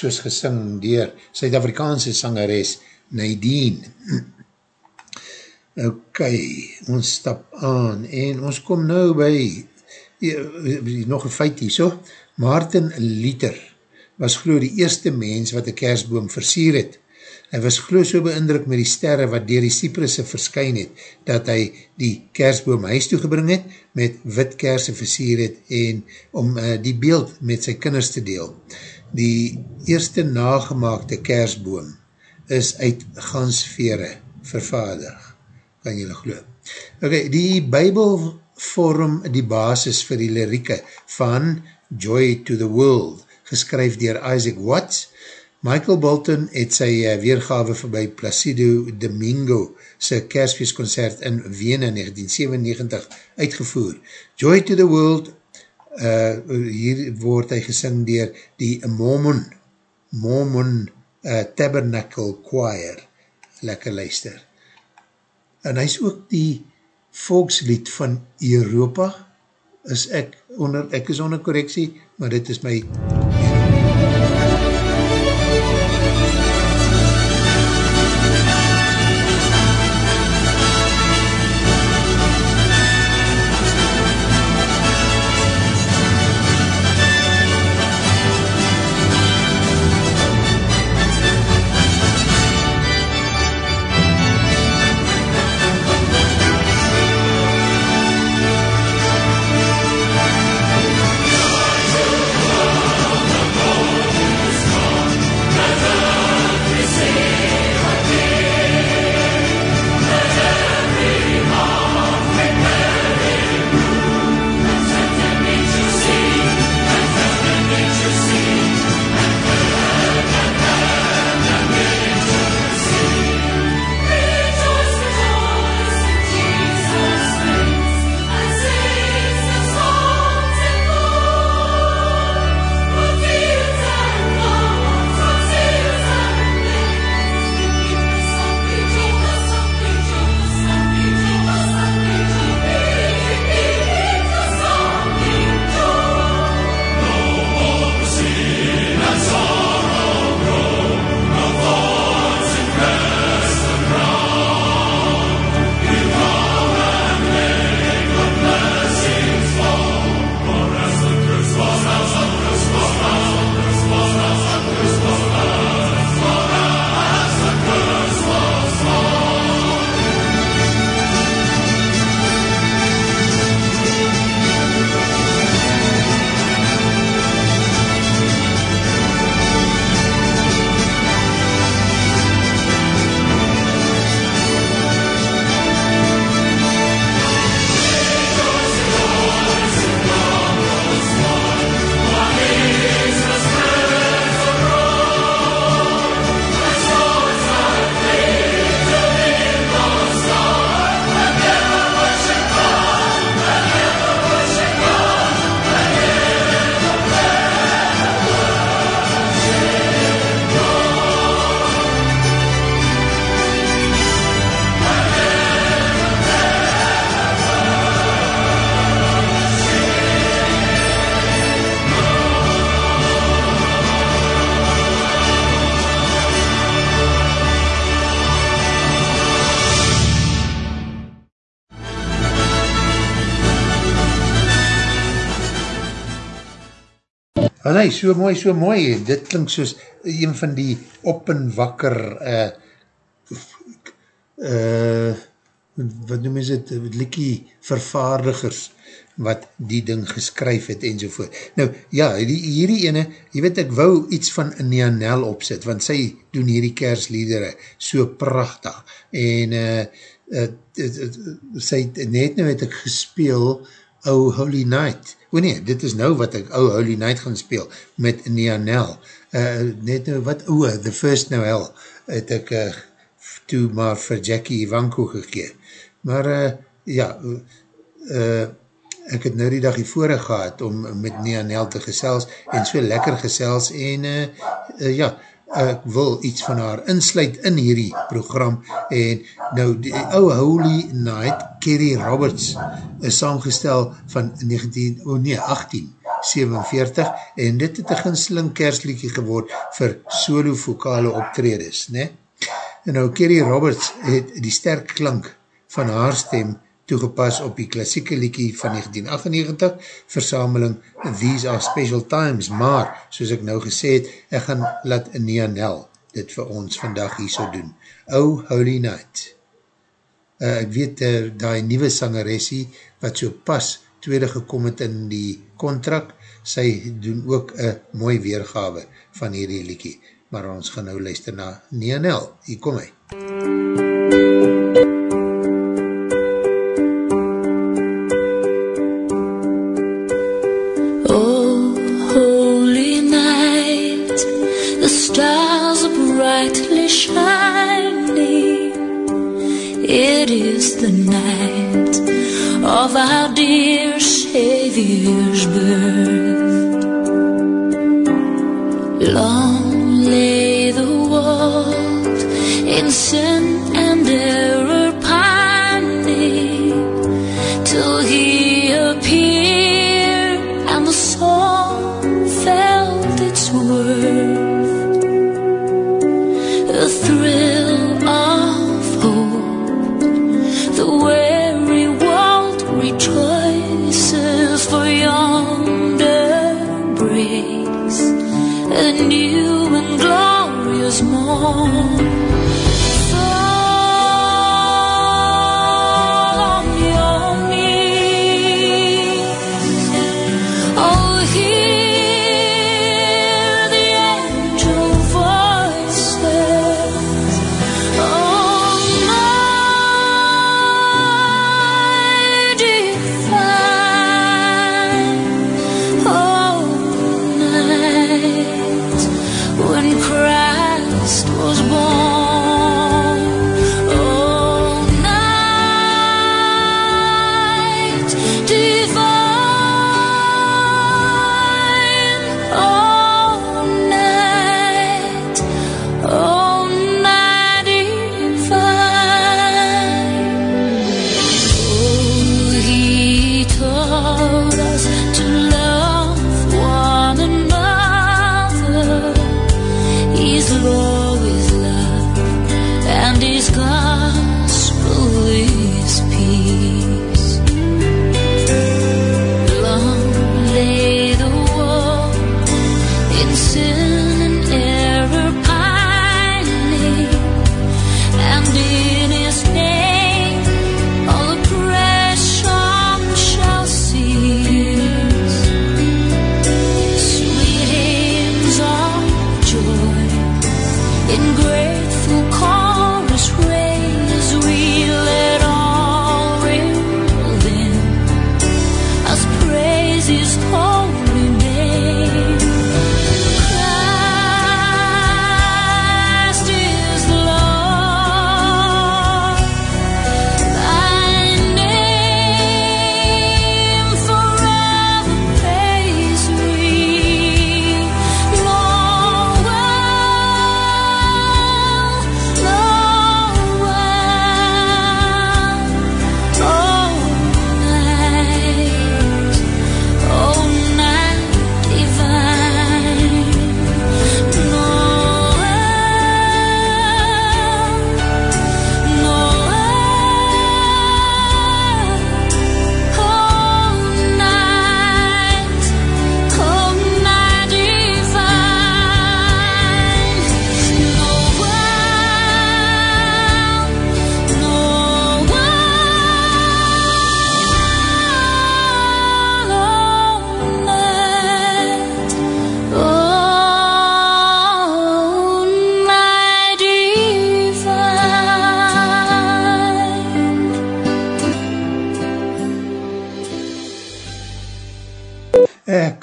soos gesing dier Suid-Afrikaanse sangeres Nadine. Ok, ons stap aan en ons kom nou by ja, nog een feit hier so. Martin Luther was geloof die eerste mens wat een kersboom versier het. Hy was geloof so beindruk met die sterre wat dier die Cyprusse verskyn het, dat hy die kersboom huis toegebring het, met wit kerse versier het en om uh, die beeld met sy kinders te deel. Die eerste nagemaakte kersboom is uit gansvere vervaardig. Kan jylle geloof. Ok, die bybel vorm die basis vir die lirieke van Joy to the World, geskryf dier Isaac Watts. Michael Bolton het sy uh, weergave voorbij Placido Domingo sy kersfeestconcert in Wene 1997 uitgevoer. Joy to the World, uh, hier word hy gesing dier die Mormon, Mormon uh, Tabernacle Choir. Lekker luister. En hy is ook die volkslied van Europa, is ek onder, ek is onder correctie, maar dit is my Nee, so mooi, so mooi, dit klink soos een van die op en wakker uh, uh, wat noem is het, likkie vervaardigers wat die ding geskryf het en sovoort. Nou, ja, die, hierdie ene, jy weet, ek wou iets van Neanel opzet, want sy doen hierdie kersliedere so prachtig, en uh, uh, uh, sy net nou het ek gespeel, Oh Holy Night, o nee, dit is nou wat ek Oh Holy Night gaan speel, met Neanel, uh, net nou wat, o, The First Noel, het ek uh, toe maar vir Jackie Ivanko gekeer, maar uh, ja, uh, ek het nou die dag hier voorig gehad om met Neanel te gesels, en so lekker gesels, en uh, uh, ja, ek wil iets van haar insluit in hierdie program en nou die ou Holy Night, Kerry Roberts is saamgestel van 19, oh nee, 1847 en dit het een ginsling kersliedje geword vir solo vokale optredes, ne? En nou Kerry Roberts het die sterk klank van haar stem toegepas op die klassieke liedjie van 1998, versameling These Are Special Times, maar, soos ek nou gesê het, ek gaan laat Nia Nel dit vir ons vandag hier so doen. Oh Holy Night. Uh, ek weet, uh, die nieuwe sangeressie, wat so pas tweede gekom het in die contract, sy doen ook een mooi weergawe van hierdie liedjie, maar ons gaan nou luister na Nia Nel. Hier kom hy. Oh, the night of our dear Savior's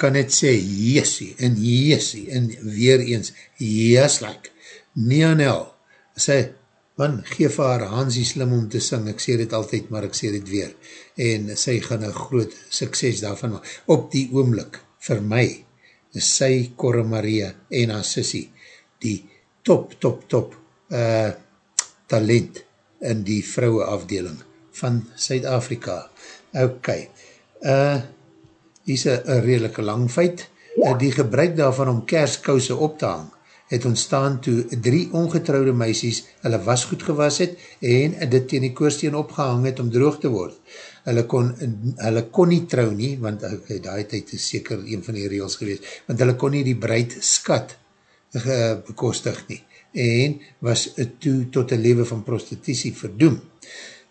kan net sê, jesie, en jesie, en weer eens, yes like, Neonel, sê, man, geef haar Hansie slim om te sing, ek sê dit altyd, maar ek sê dit weer, en sy gaan een groot sukses daarvan maak. Op die oomlik, vir my, is sy, Corre Maria, en haar sissie, die top, top, top uh, talent in die vrouwe afdeling van Suid-Afrika. Ok, uh, hier is een redelike lang feit. Uh, die gebruik daarvan om kerskouse op te hang, het ontstaan toe drie ongetrouwde meisies hulle wasgoed gewas het en dit teen die koorsteen opgehang het om droog te word. Hulle kon, hulle kon nie trou nie, want okay, die tijd is seker een van die reels geweest, want hulle kon nie die breid skat uh, bekostig nie en was toe tot een leven van prostitutie verdoem.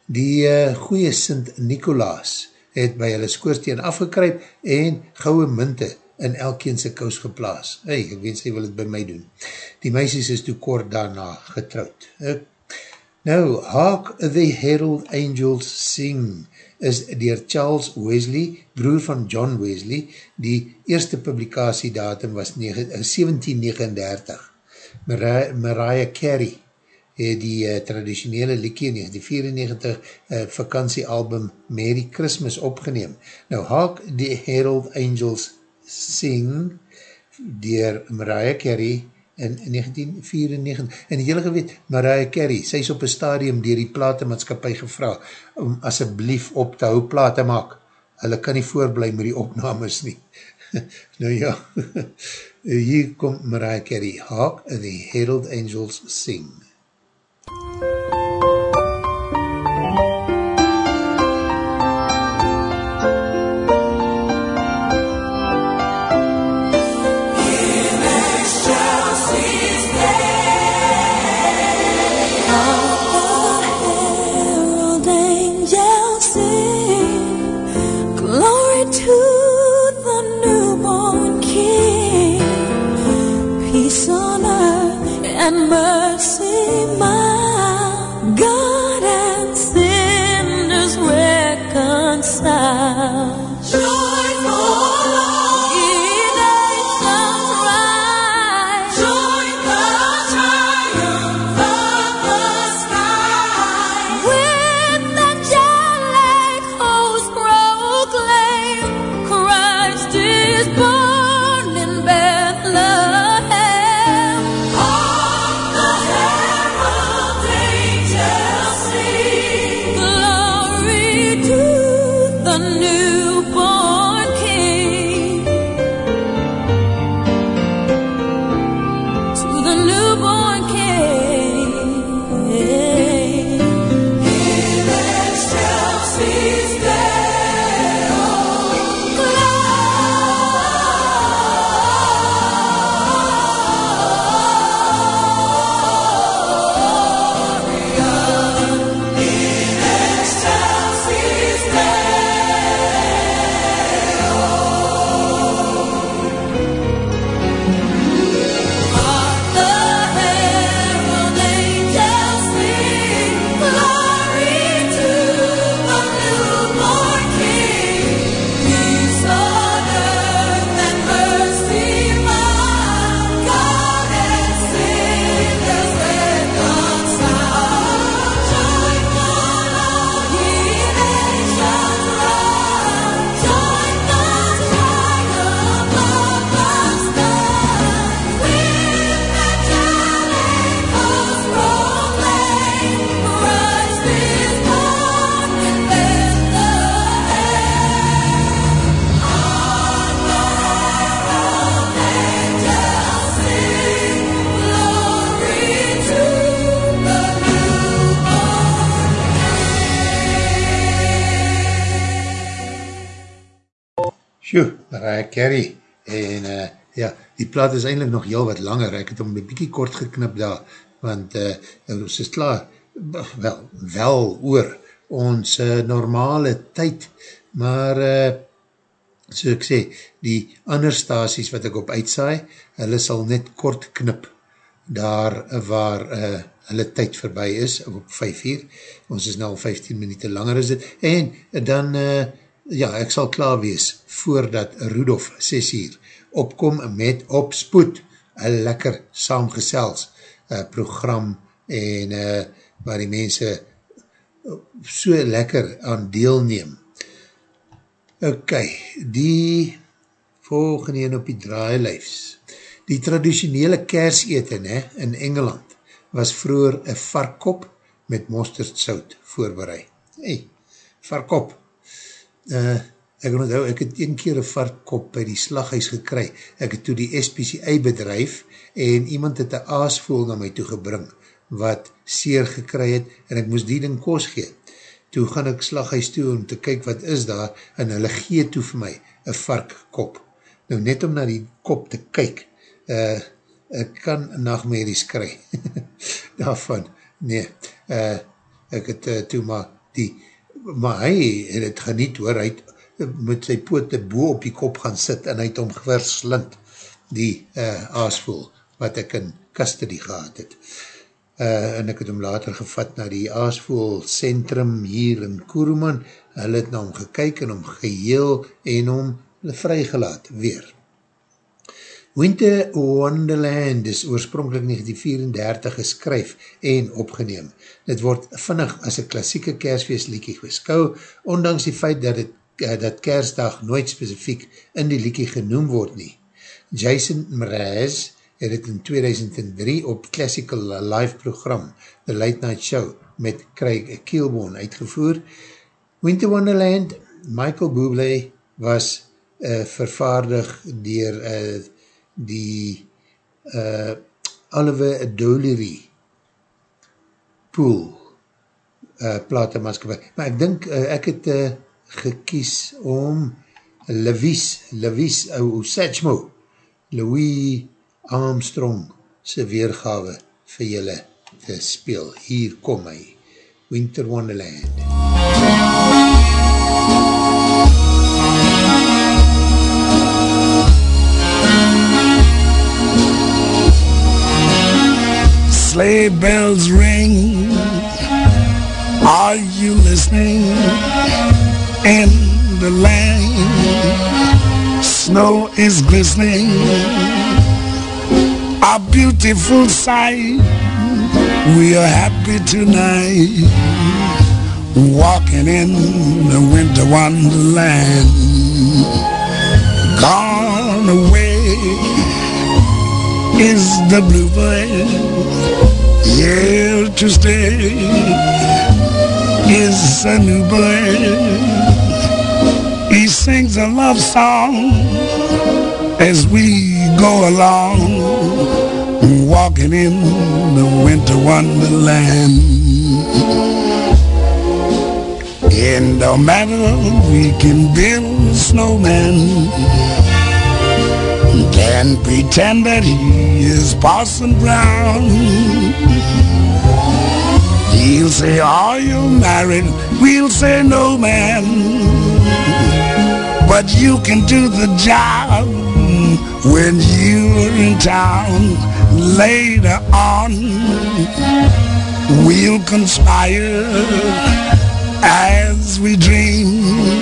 Die uh, goeie Sint Nicolaas het by hulle skoorsteen afgekryp en gouwe munte in elkeen sy kous geplaas. Hey, ek wens hy wil het by my doen. Die meisies is toe kort daarna getrouwd. Ek, nou, Hark the Herald Angels Sing is dier Charles Wesley, broer van John Wesley, die eerste publikasiedatum was 9, 1739. Mariah, Mariah Carey het die uh, traditionele liekie in 1994 uh, vakantiealbum Merry Christmas opgeneem. Nou haak die Herald Angels Sing dier Mariah Carey in 1994. En jylle geweet, Mariah Carey, sy is op een stadium dier die platemaatskapie gevra om asseblief op te hou plate maak. Hulle kan nie voorblij met die opnames nie. nou ja, hier kom Mariah Carey, and the Herald Angels Sing. 了。Sjoe, Mariah Carey. En uh, ja, die plaat is eindelijk nog heel wat langer. Ek het hom een bykie kort geknip daar, want uh, ons is klaar, wel, wel oor ons uh, normale tyd, maar uh, so ek sê, die ander staties wat ek op uitsaai, hulle sal net kort knip daar waar uh, hulle tyd voorbij is, op 5 uur, ons is nou al 15 minuut langer is dit, en dan, uh, ja, ek sal klaar wees, voordat Rudolf 6 uur opkom met opspoed, een lekker saamgesels uh, program, en uh, waar die mense so lekker aan deelneem. Ok, die volgende een op die draailijfs Die traditionele kerseten he, in Engeland was vroeger een varkkop met mosterdsout voorbereid. Hey, varkkop. Uh, ek onthou, ek het een keer een varkkop by die slaghuis gekry. Ek het toe die SPCA bedrijf en iemand het een aasvoel na my toe gebring wat seer gekry het en ek moes die ding kos gee. Toe gaan ek slaghuis toe om te kyk wat is daar en hulle gee toe vir my een varkkop. Nou net om na die kop te kyk, uh, ek kan nachtmerries kry daarvan. Nee, uh, ek het uh, toe maar die, maar hy het het geniet hoor, hy het met sy poote boe op die kop gaan sit en hy het om verslind die uh, aasvoel wat ek in custody gehad het. Uh, en ek het hom later gevat na die aasvoel centrum hier in Koeroman. Hulle het na hom gekyk en hom geheel en hom vrygelaat weer. Winter Wonderland is oorspronkelijk 1934 geskryf en opgeneem. Dit word vinnig as een klassieke kersfeestliekie geskou, ondanks die feit dat, het, uh, dat kersdag nooit specifiek in die liekie genoem word nie. Jason Mraz het het in 2003 op Classical Live program, The Late Night Show, met Craig Kielborn uitgevoer. Winter Wonderland, Michael Bublé was uh, vervaardig dier uh, die uh, Oliver Dolery pool uh, platemaatskapie. Maar ek dink, uh, ek het uh, gekies om Levies, Levies ou Satchmo, Louis Armstrong sy weergawe vir julle te speel. Hier kom hy, Winter Wonderland. Sleigh bells ring. Are you listening? In the lane, snow is glistening. A beautiful sight. We are happy tonight. Walking in the winter wonderland. Gone away is the bluebird. Here to stay is a new bird. He sings a love song as we go along, walking in the winter wonderland. And no matter we can build a snowman, can pretend that he is Parson Brown. He'll say, are you married? We'll say, no, man. But you can do the job when you're in town. Later on, we'll conspire as we dream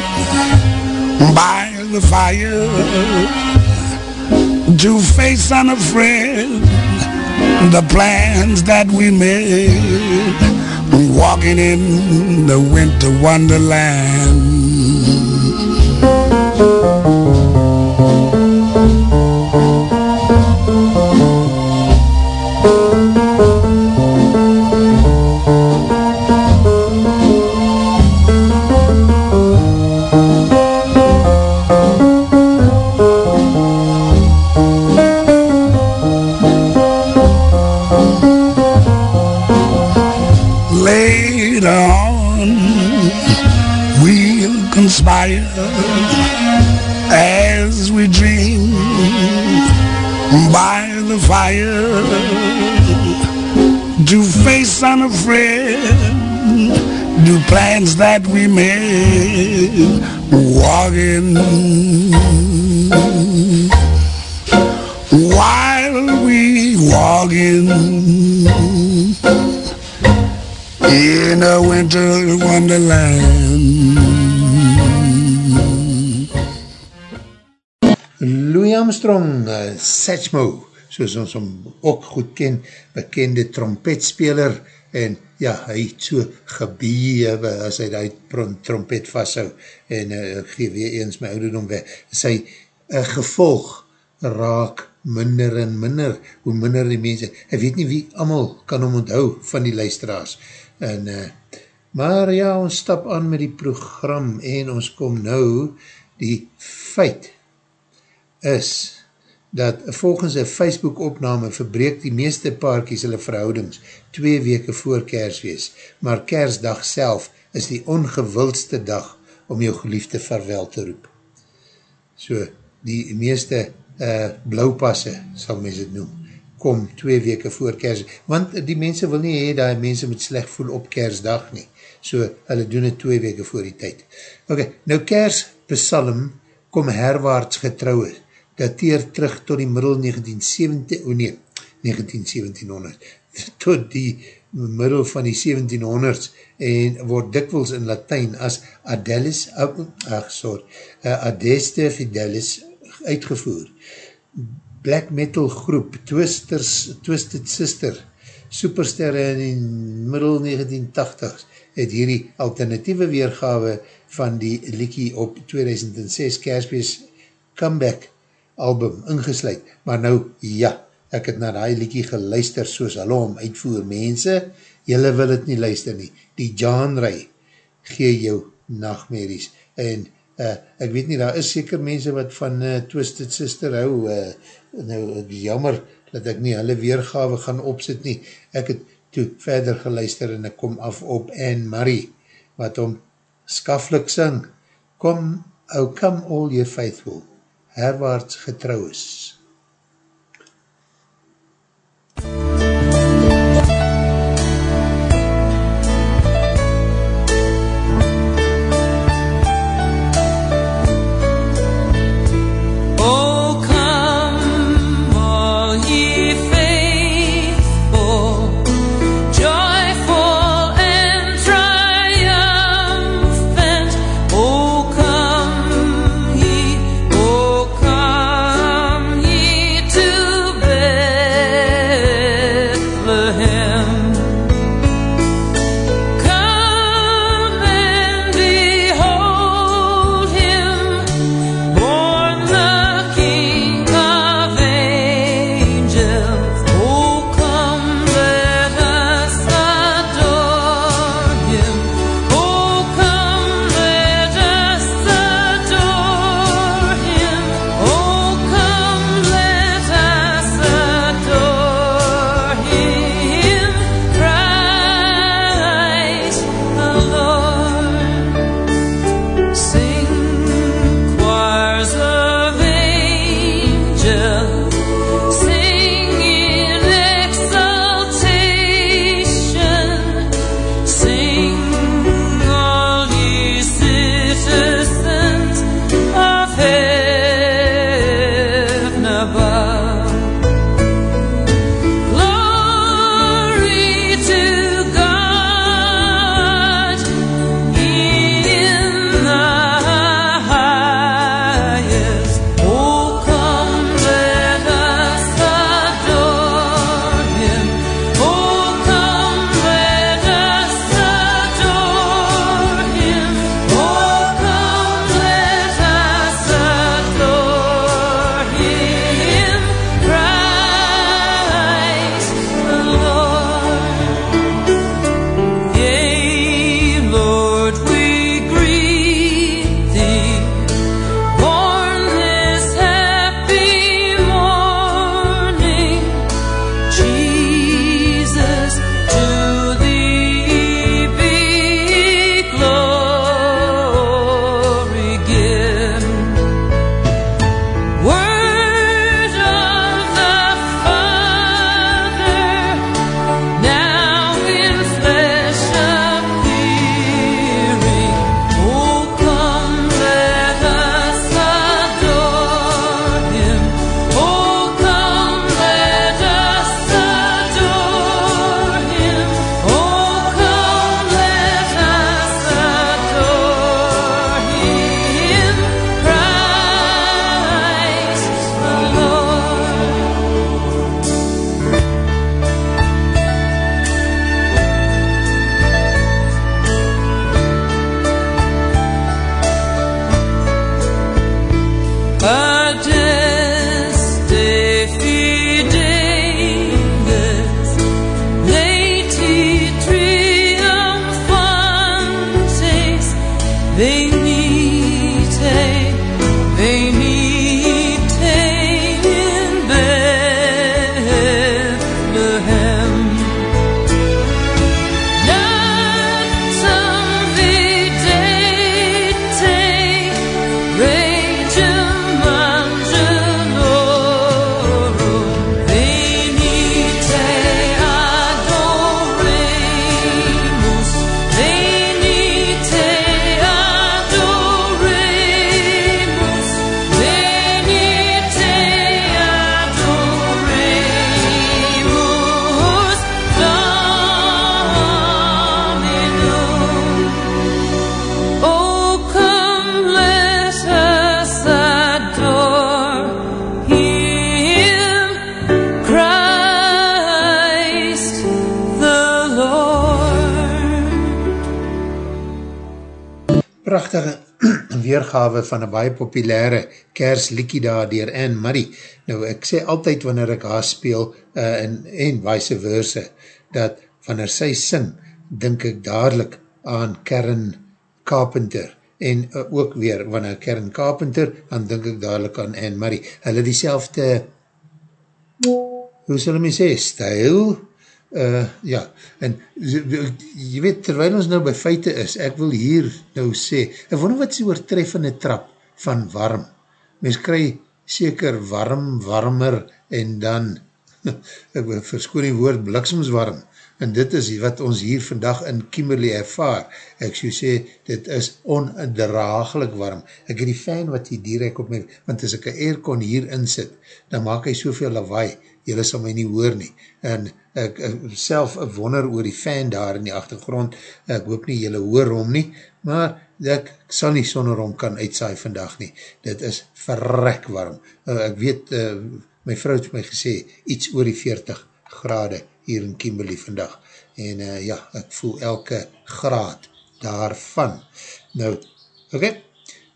by the fire to face unafraid the plans that we made. Walking in the winter wonderland Satchmo, soos ons hom ook goed ken, bekende trompetspeler, en ja, hy het so gebewe as hy die trompet vasthou, en uh, ek geef weer eens my ouderdom weg, sy uh, gevolg raak minder en minder, hoe minder die mense, ek weet nie wie allemaal kan om onthou van die luisteraars, en, uh, maar ja, ons stap aan met die program, en ons kom nou, die feit is, dat volgens een Facebook opname verbreek die meeste paarkies hulle verhoudings twee weke voor kerswees, maar kersdag self is die ongewildste dag om jou geliefde verwel te roep. So, die meeste uh, blauwpasse, sal mens het noem, kom twee weke voor kers, want die mense wil nie hee, dat mense moet slecht voel op kersdag nie, so hulle doen het twee weke voor die tyd. Ok, nou kers besalm kom herwaarts getrouwe, dateer terug tot die middel 1917, oh nee, 191700, tot die middel van die 1700s en word dikwels in Latijn as Adelis, ach sorry, uh, Adeste Fidelis uitgevoer. Black metal groep Twisters, Twisted Sister, supersterre in die middel 1980s, het hierdie alternatieve weergawe van die liekie op 2006 Kerspees comeback album ingesluid. Maar nou, ja, ek het na die liekie geluister soos hulle om uitvoer. Mense, jylle wil het nie luister nie. Die genre gee jou nachtmerries. En uh, ek weet nie, daar is seker mense wat van uh, Twisted Sister hou. Uh, nou, jammer dat ek nie hulle weergawe gaan opzit nie. Ek het toe verder geluister en ek kom af op Anne Marie, wat om skaflik sing. Kom, oh come all your faithful, herwaarts getrouw is. Oh, populaire kerslikkie daar dier Anne Murray. Nou, ek sê altyd wanneer ek haar speel, uh, en, en vice versa, dat wanneer sy sing, dink ek dadelijk aan Karen Carpenter, en uh, ook weer, wanneer Karen Carpenter, dan dink ek dadelijk aan Anne Murray. Hulle die selfde, hoe sal my sê, stijl, uh, ja, en jy weet, terwijl ons nou by feite is, ek wil hier nou sê, ek wonder wat sy oortreffende trap van warm, mens kry seker warm, warmer, en dan, ek verskoon die woord, bliksemswarm, en dit is wat ons hier vandag in Kimberley ervaar, ek so sê, dit is ondraaglik warm, ek het die fan wat hier direct op my, want as ek een aircon hier insit, dan maak hy soveel lawaai, jylle sal my nie hoor nie, en ek, self wonder oor die fan daar in die achtergrond, ek hoop nie jylle hoor hom nie, maar ek sal nie sonder hom kan uitsaai vandag nie, dit is verrek warm, uh, ek weet, uh, my vrou het my gesê, iets oor die 40 grade hier in Kimberley vandag, en uh, ja, ek voel elke graad daarvan. Nou, oké, okay.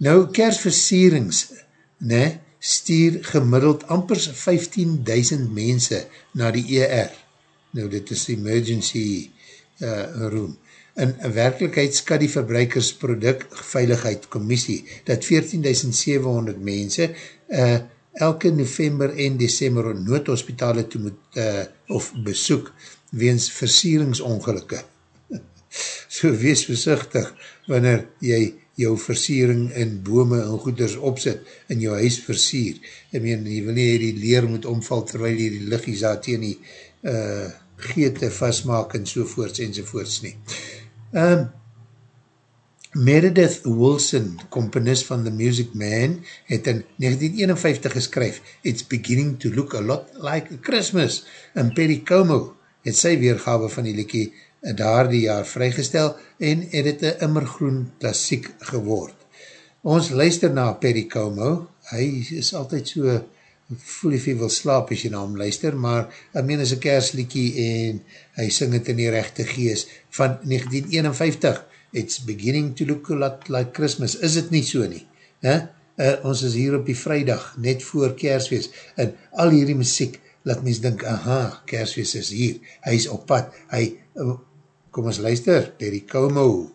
nou kersversierings, ne, stuur gemiddeld ampers 15.000 mense na die ER, nou dit is emergency uh, room, in werkelijkheid skat die verbruikersproductveiligheid commissie, dat 14.700 mense uh, elke november en december noodhospitale toe moet uh, of besoek weens versieringsongelukke. so wees voorzichtig wanneer jy jou versiering in bome en goeders opzet in jou huis versier. Ek meen, jy wil nie die leer moet omval terwijl jy die liggies daar tegen die uh, geete vastmaak en sovoorts en sovoorts nie. Um, Meredith Wilson, componist van The Music Man, het in 1951 geskryf, It's beginning to look a lot like Christmas. In Perry Como het sy weergawe van die liekie daar die jaar vrygestel en het het een immergroen klassiek geword. Ons luister na Perry Como, hy is altyd so, voel jy wil slaap as jy na hom luister, maar ek meen is een kersliekie en hy sing het in die rechte gees van 1951 it's beginning to look lot like Christmas, is het nie so nie? Uh, ons is hier op die vrijdag, net voor kerswees, en al hierdie muziek, laat mens dink, aha, kerswees is hier, hy is op pad, hy, uh, kom ons luister, Perry Como.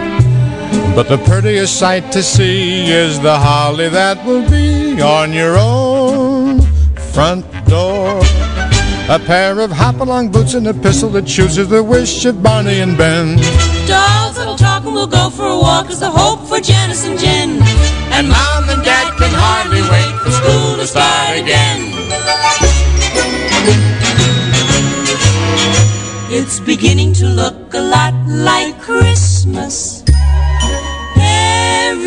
But the prettiest sight to see is the holly that will be on your own front door. A pair of hop-along boots and a pistol that chooses the wish of Barney and Ben. Dolls that'll talk and we'll go for a walk is the hope for Janice and Jen. And mom and dad can hardly wait for school to start again. It's beginning to look a lot like Christmas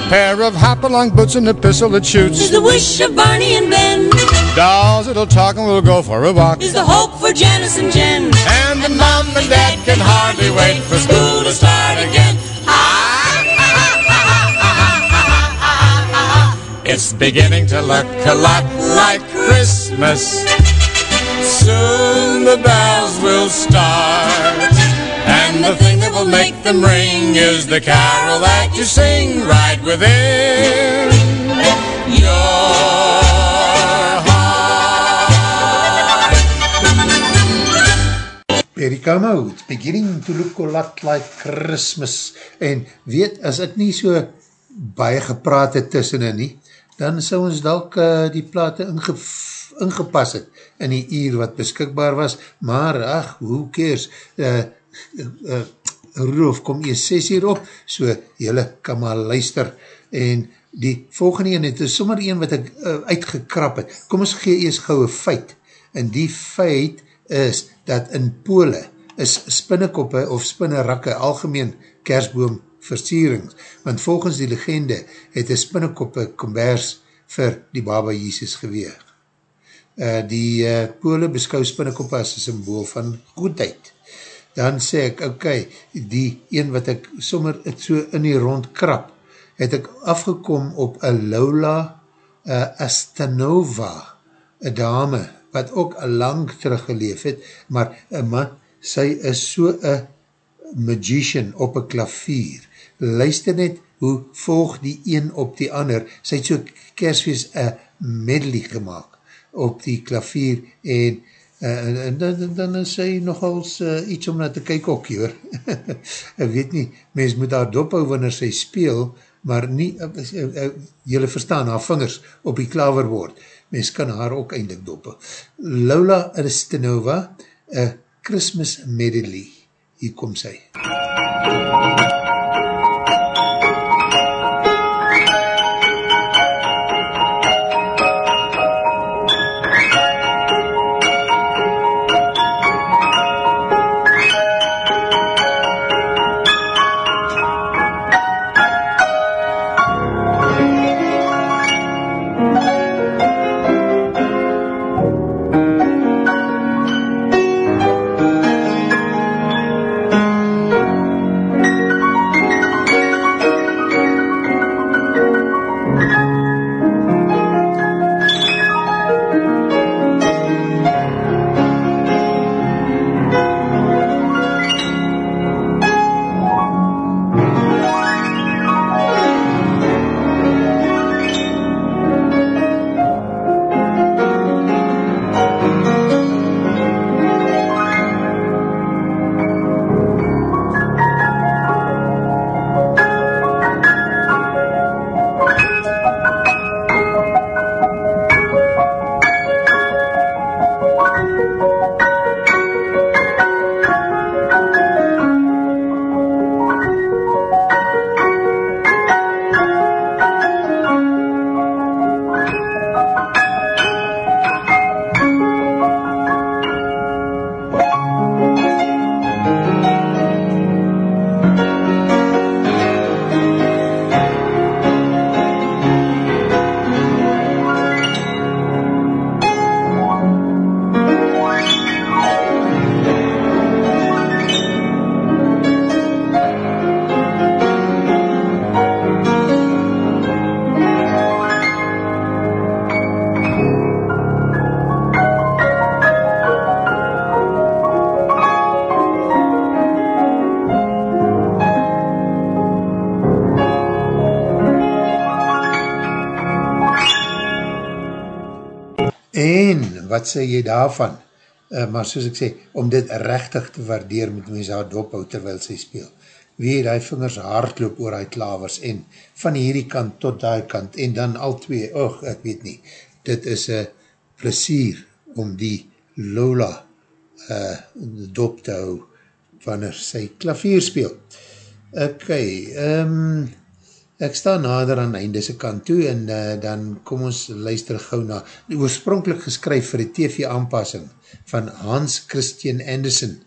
A pair of hop-along boots and a pistol that shoots. Is the wish of Barney and Ben. Dolls that'll talk and we'll go for a walk. Is the hope for Janice and Jen. And the mom and dad can hardly wait for school to start again. It's beginning to look a lot like. Christmas. Soon the bells will start. And the thing that will make them ring is the carol that you sing right within. Your Como, it's beginning to look a lot like Christmas. En weet, as ek nie so baie gepraat het tussenin nie, dan sou ons dalk uh, die plate inge, ingepas het in die uur wat beskikbaar was, maar ach, who cares, uh, uh, Roof kom eers 6 uur op, so jylle kan maar luister, en die volgende een, het is sommer een wat ek uh, uitgekrap het, kom ons gee eers gauwe feit, en die feit is, dat in Pole is spinnekoppe of spinnerakke algemeen kersboom versierings, want volgens die legende het een spinnekoppe kombers vir die baba Jesus geweeg. Uh, die uh, Pole beskou spinnekoppe as een symbool van goedheid. Dan sê ek, ok, die een wat ek sommer het so in die rond krap, het ek afgekom op een Lola uh, Astanova, een dame, wat ook lang teruggeleef het, maar uh, man, sy is so een magician op een klavier. Luister net hoe volg die een op die ander. Sy het so kersfeest een medley gemaakt op die klavier en, uh, dan, dan is sy nogals uh, iets om na te kyk ook, hoor. ek weet nie, mens moet haar dophou wanneer sy speel, maar nie, uh, uh, uh, jylle verstaan, haar vingers op die klaverwoord mens kan haar ook eindelijk doppe. Lola Aristinova, a Christmas medley. Hier kom sy. Wat sê jy daarvan? Uh, maar soos ek sê, om dit rechtig te waardeer, moet mens haar dophou terwyl sy speel. Wie die vingers hardloop oor die klavers en van hierdie kant tot die kant en dan al twee, och, ek weet nie, dit is een plesier om die Lola uh, dop te hou wanneer sy klavier speel. Ok, um, ek sta nader aan einde se kant toe en uh, dan kom ons luister gauw na die oorspronkelijk geskryf vir die TV aanpassing van Hans Christian Andersen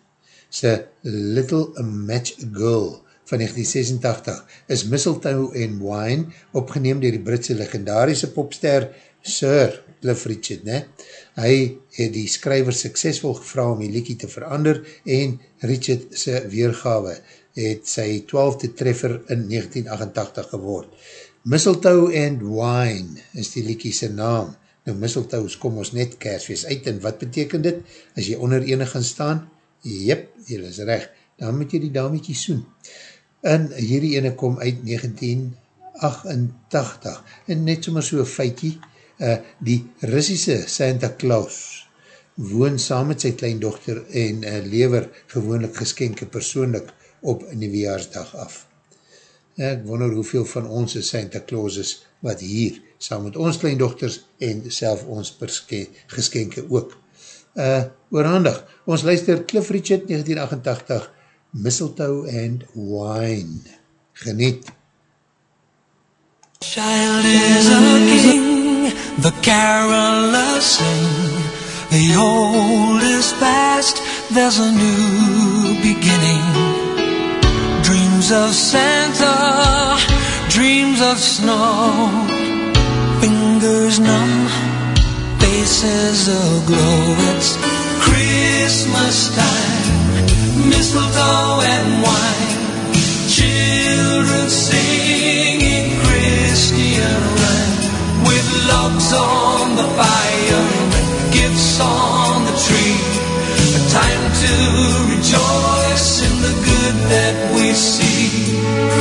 sy Little Match Girl van 1986 is Mistletoe and Wine opgeneem dier die Britse legendarische popster Sir Cliff Richard. Ne? Hy het die skryver suksesvol gevra om die liekie te verander en Richard sy weergawe het sy 12de treffer in 1988 geword. Mistletoe and Wine is die liekie sy naam Nou misseltous kom ons net kersfeest uit en wat beteken dit? As jy onder ene gaan staan, jyp, jy is recht, dan moet jy die dametjie soen. En hierdie ene kom uit 1988 en net sommer so feitjie, uh, die Russische Santa Claus woon saam met sy kleindochter en uh, lever gewoonlik geskenke persoonlik op nieuwjaarsdag af. Ek wonder hoeveel van ons is Santa Claus is wat hier saam met ons kleindochters en self ons geskenke ook. Uh, oorhandig, ons luister Cliff Richard 1988 Mistletoe and Wine. Geniet. Child is a king, the carolers sing. The old is past, there's a new beginning. Dreams of Santa, dreams of snow. Fingers numb, faces aglow. It's Christmas time, mistletoe and wine. Children singing Christian rhyme with logs on the fire, gifts on the tree. A time to rejoice in the good that we see.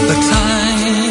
the time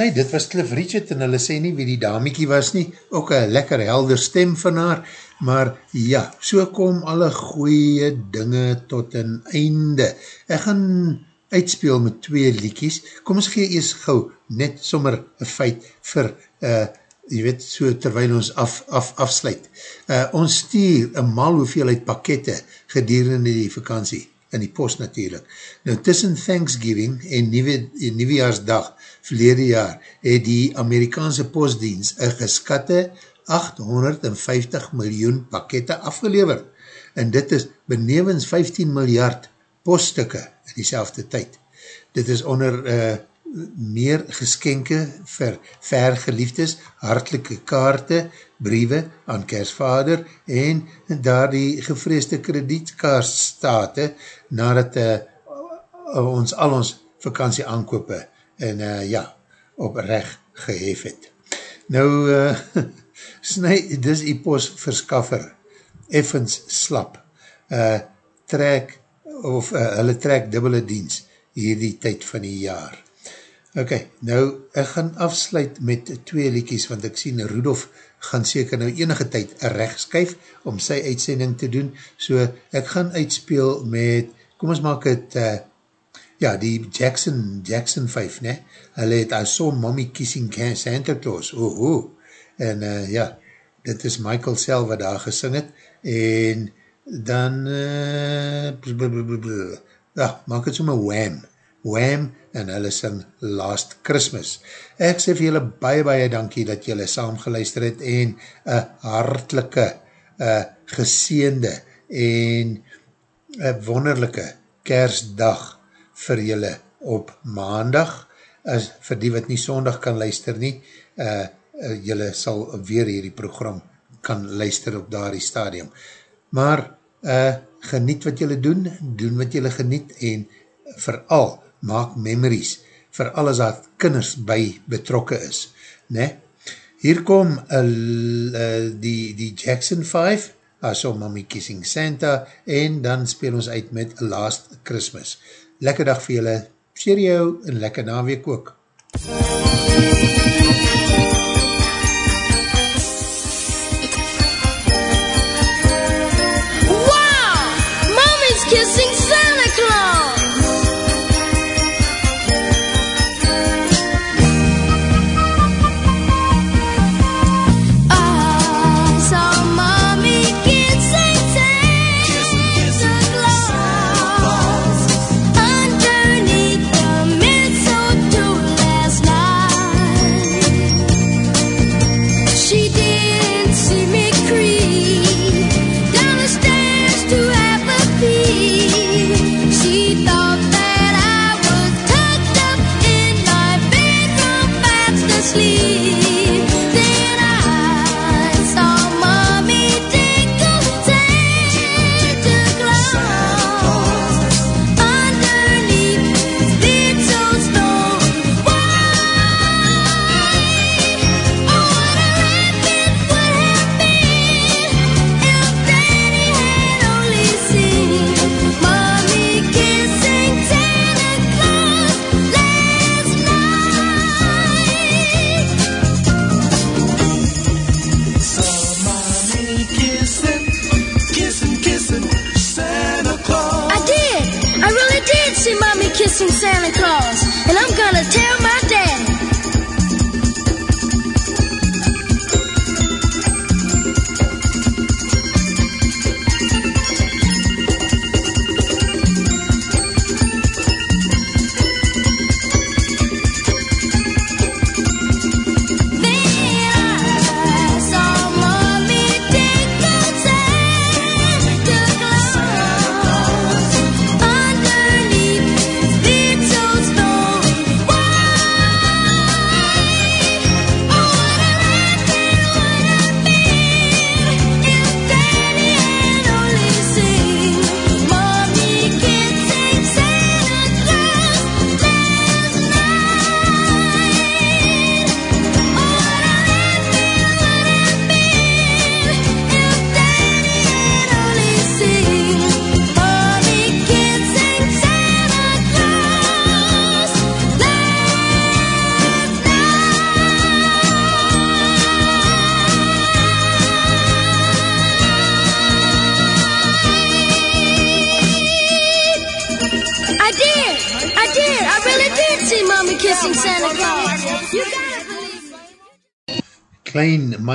we As hy, dit was Cliff Richard en hulle sê nie wie die damiekie was nie, ook een lekker helder stem van haar, maar ja, so kom alle goeie dinge tot een einde. Ek gaan uitspeel met twee liedjies, kom ons gee eers gauw net sommer een feit vir, uh, jy weet, so terwijl ons af, af, afsluit. Uh, ons stuur een mal hoeveelheid pakkette gedurende die vakantie, in die post natuurlijk. Nou, tussen Thanksgiving en Nieuwe, en Nieuwejaarsdag verlede jaar, het die Amerikaanse postdienst een geskatte 850 miljoen pakkette afgeleverd. En dit is benevens 15 miljard poststukke in die selfde tyd. Dit is onder uh, meer geskenke vir vergeliefdes, hartelike kaarte, briewe aan kersvader en daar die gevreesde kredietkaartstate nadat uh, ons al ons vakantie aankope en uh, ja, op reg gehef het. Nou, uh, sny, dis die pos verskaffer, effens slap, uh, trek, of uh, hulle trek dubbele diens hierdie tyd van die jaar. Ok, nou, ek gaan afsluit met twee liekies, want ek sien Rudolf gaan seker nou enige tyd rechtskyf om sy uitsending te doen, so ek gaan uitspeel met, kom ons maak het, uh, ja, die Jackson, Jackson 5, ne, hulle het I saw mommy kissing Santa Claus, oh, oh, en uh, ja, dit is Michael Sel wat daar gesing het, en dan, uh, blablabla, ja, maak het sommer Wham, Wham, en hulle sing Last Christmas. Ek sê vir julle baie, baie dankie dat julle saam geluister het en een hartelike, uh, geseende en een wonderlijke kersdag vir julle op maandag, as vir die wat nie sondag kan luister nie, uh, uh, julle sal weer hierdie program kan luister op daardie stadium. Maar uh, geniet wat julle doen, doen wat julle geniet en vooral maak memories vir alles wat kinders by betrokke is. Ne? Hier kom uh, uh, die, die Jackson 5, aso Mommy Kissing Santa, en dan speel ons uit met Last Christmas. Lekker dag vir julle, cheerio, en lekker naweek ook. Wow! Kissing Santa Claus. And I'm gonna tell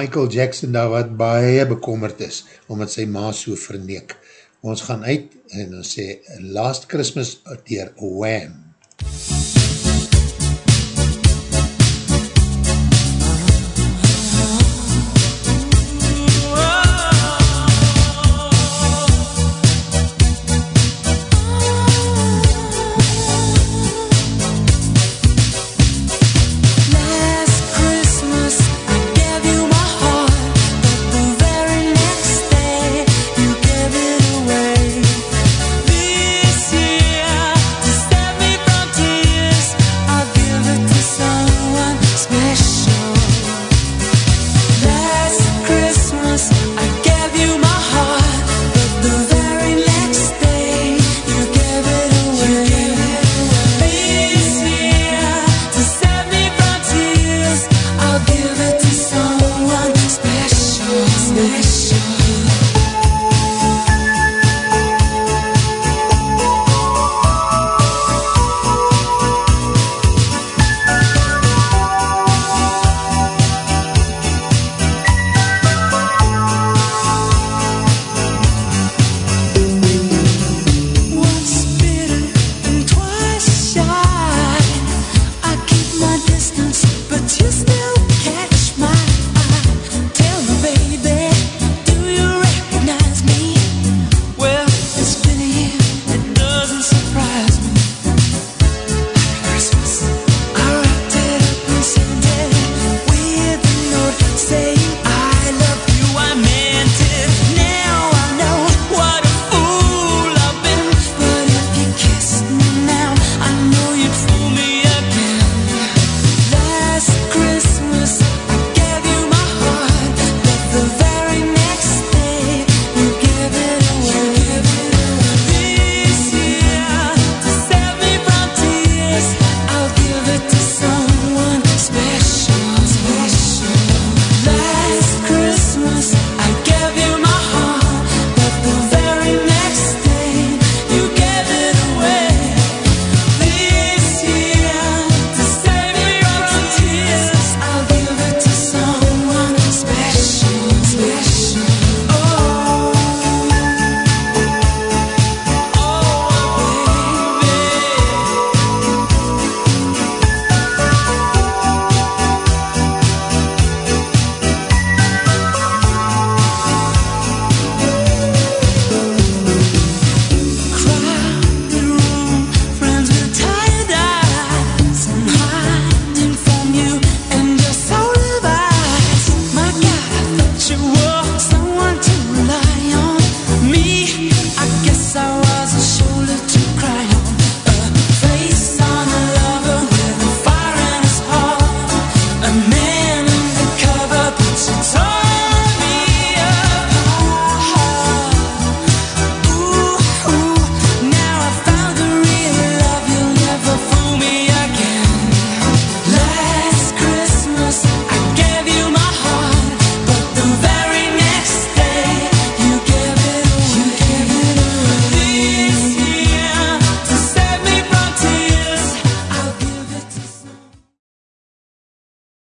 Michael Jackson daar wat baie bekommerd is, omdat sy ma so verneek. Ons gaan uit en ons sê Last Christmas dier Wham!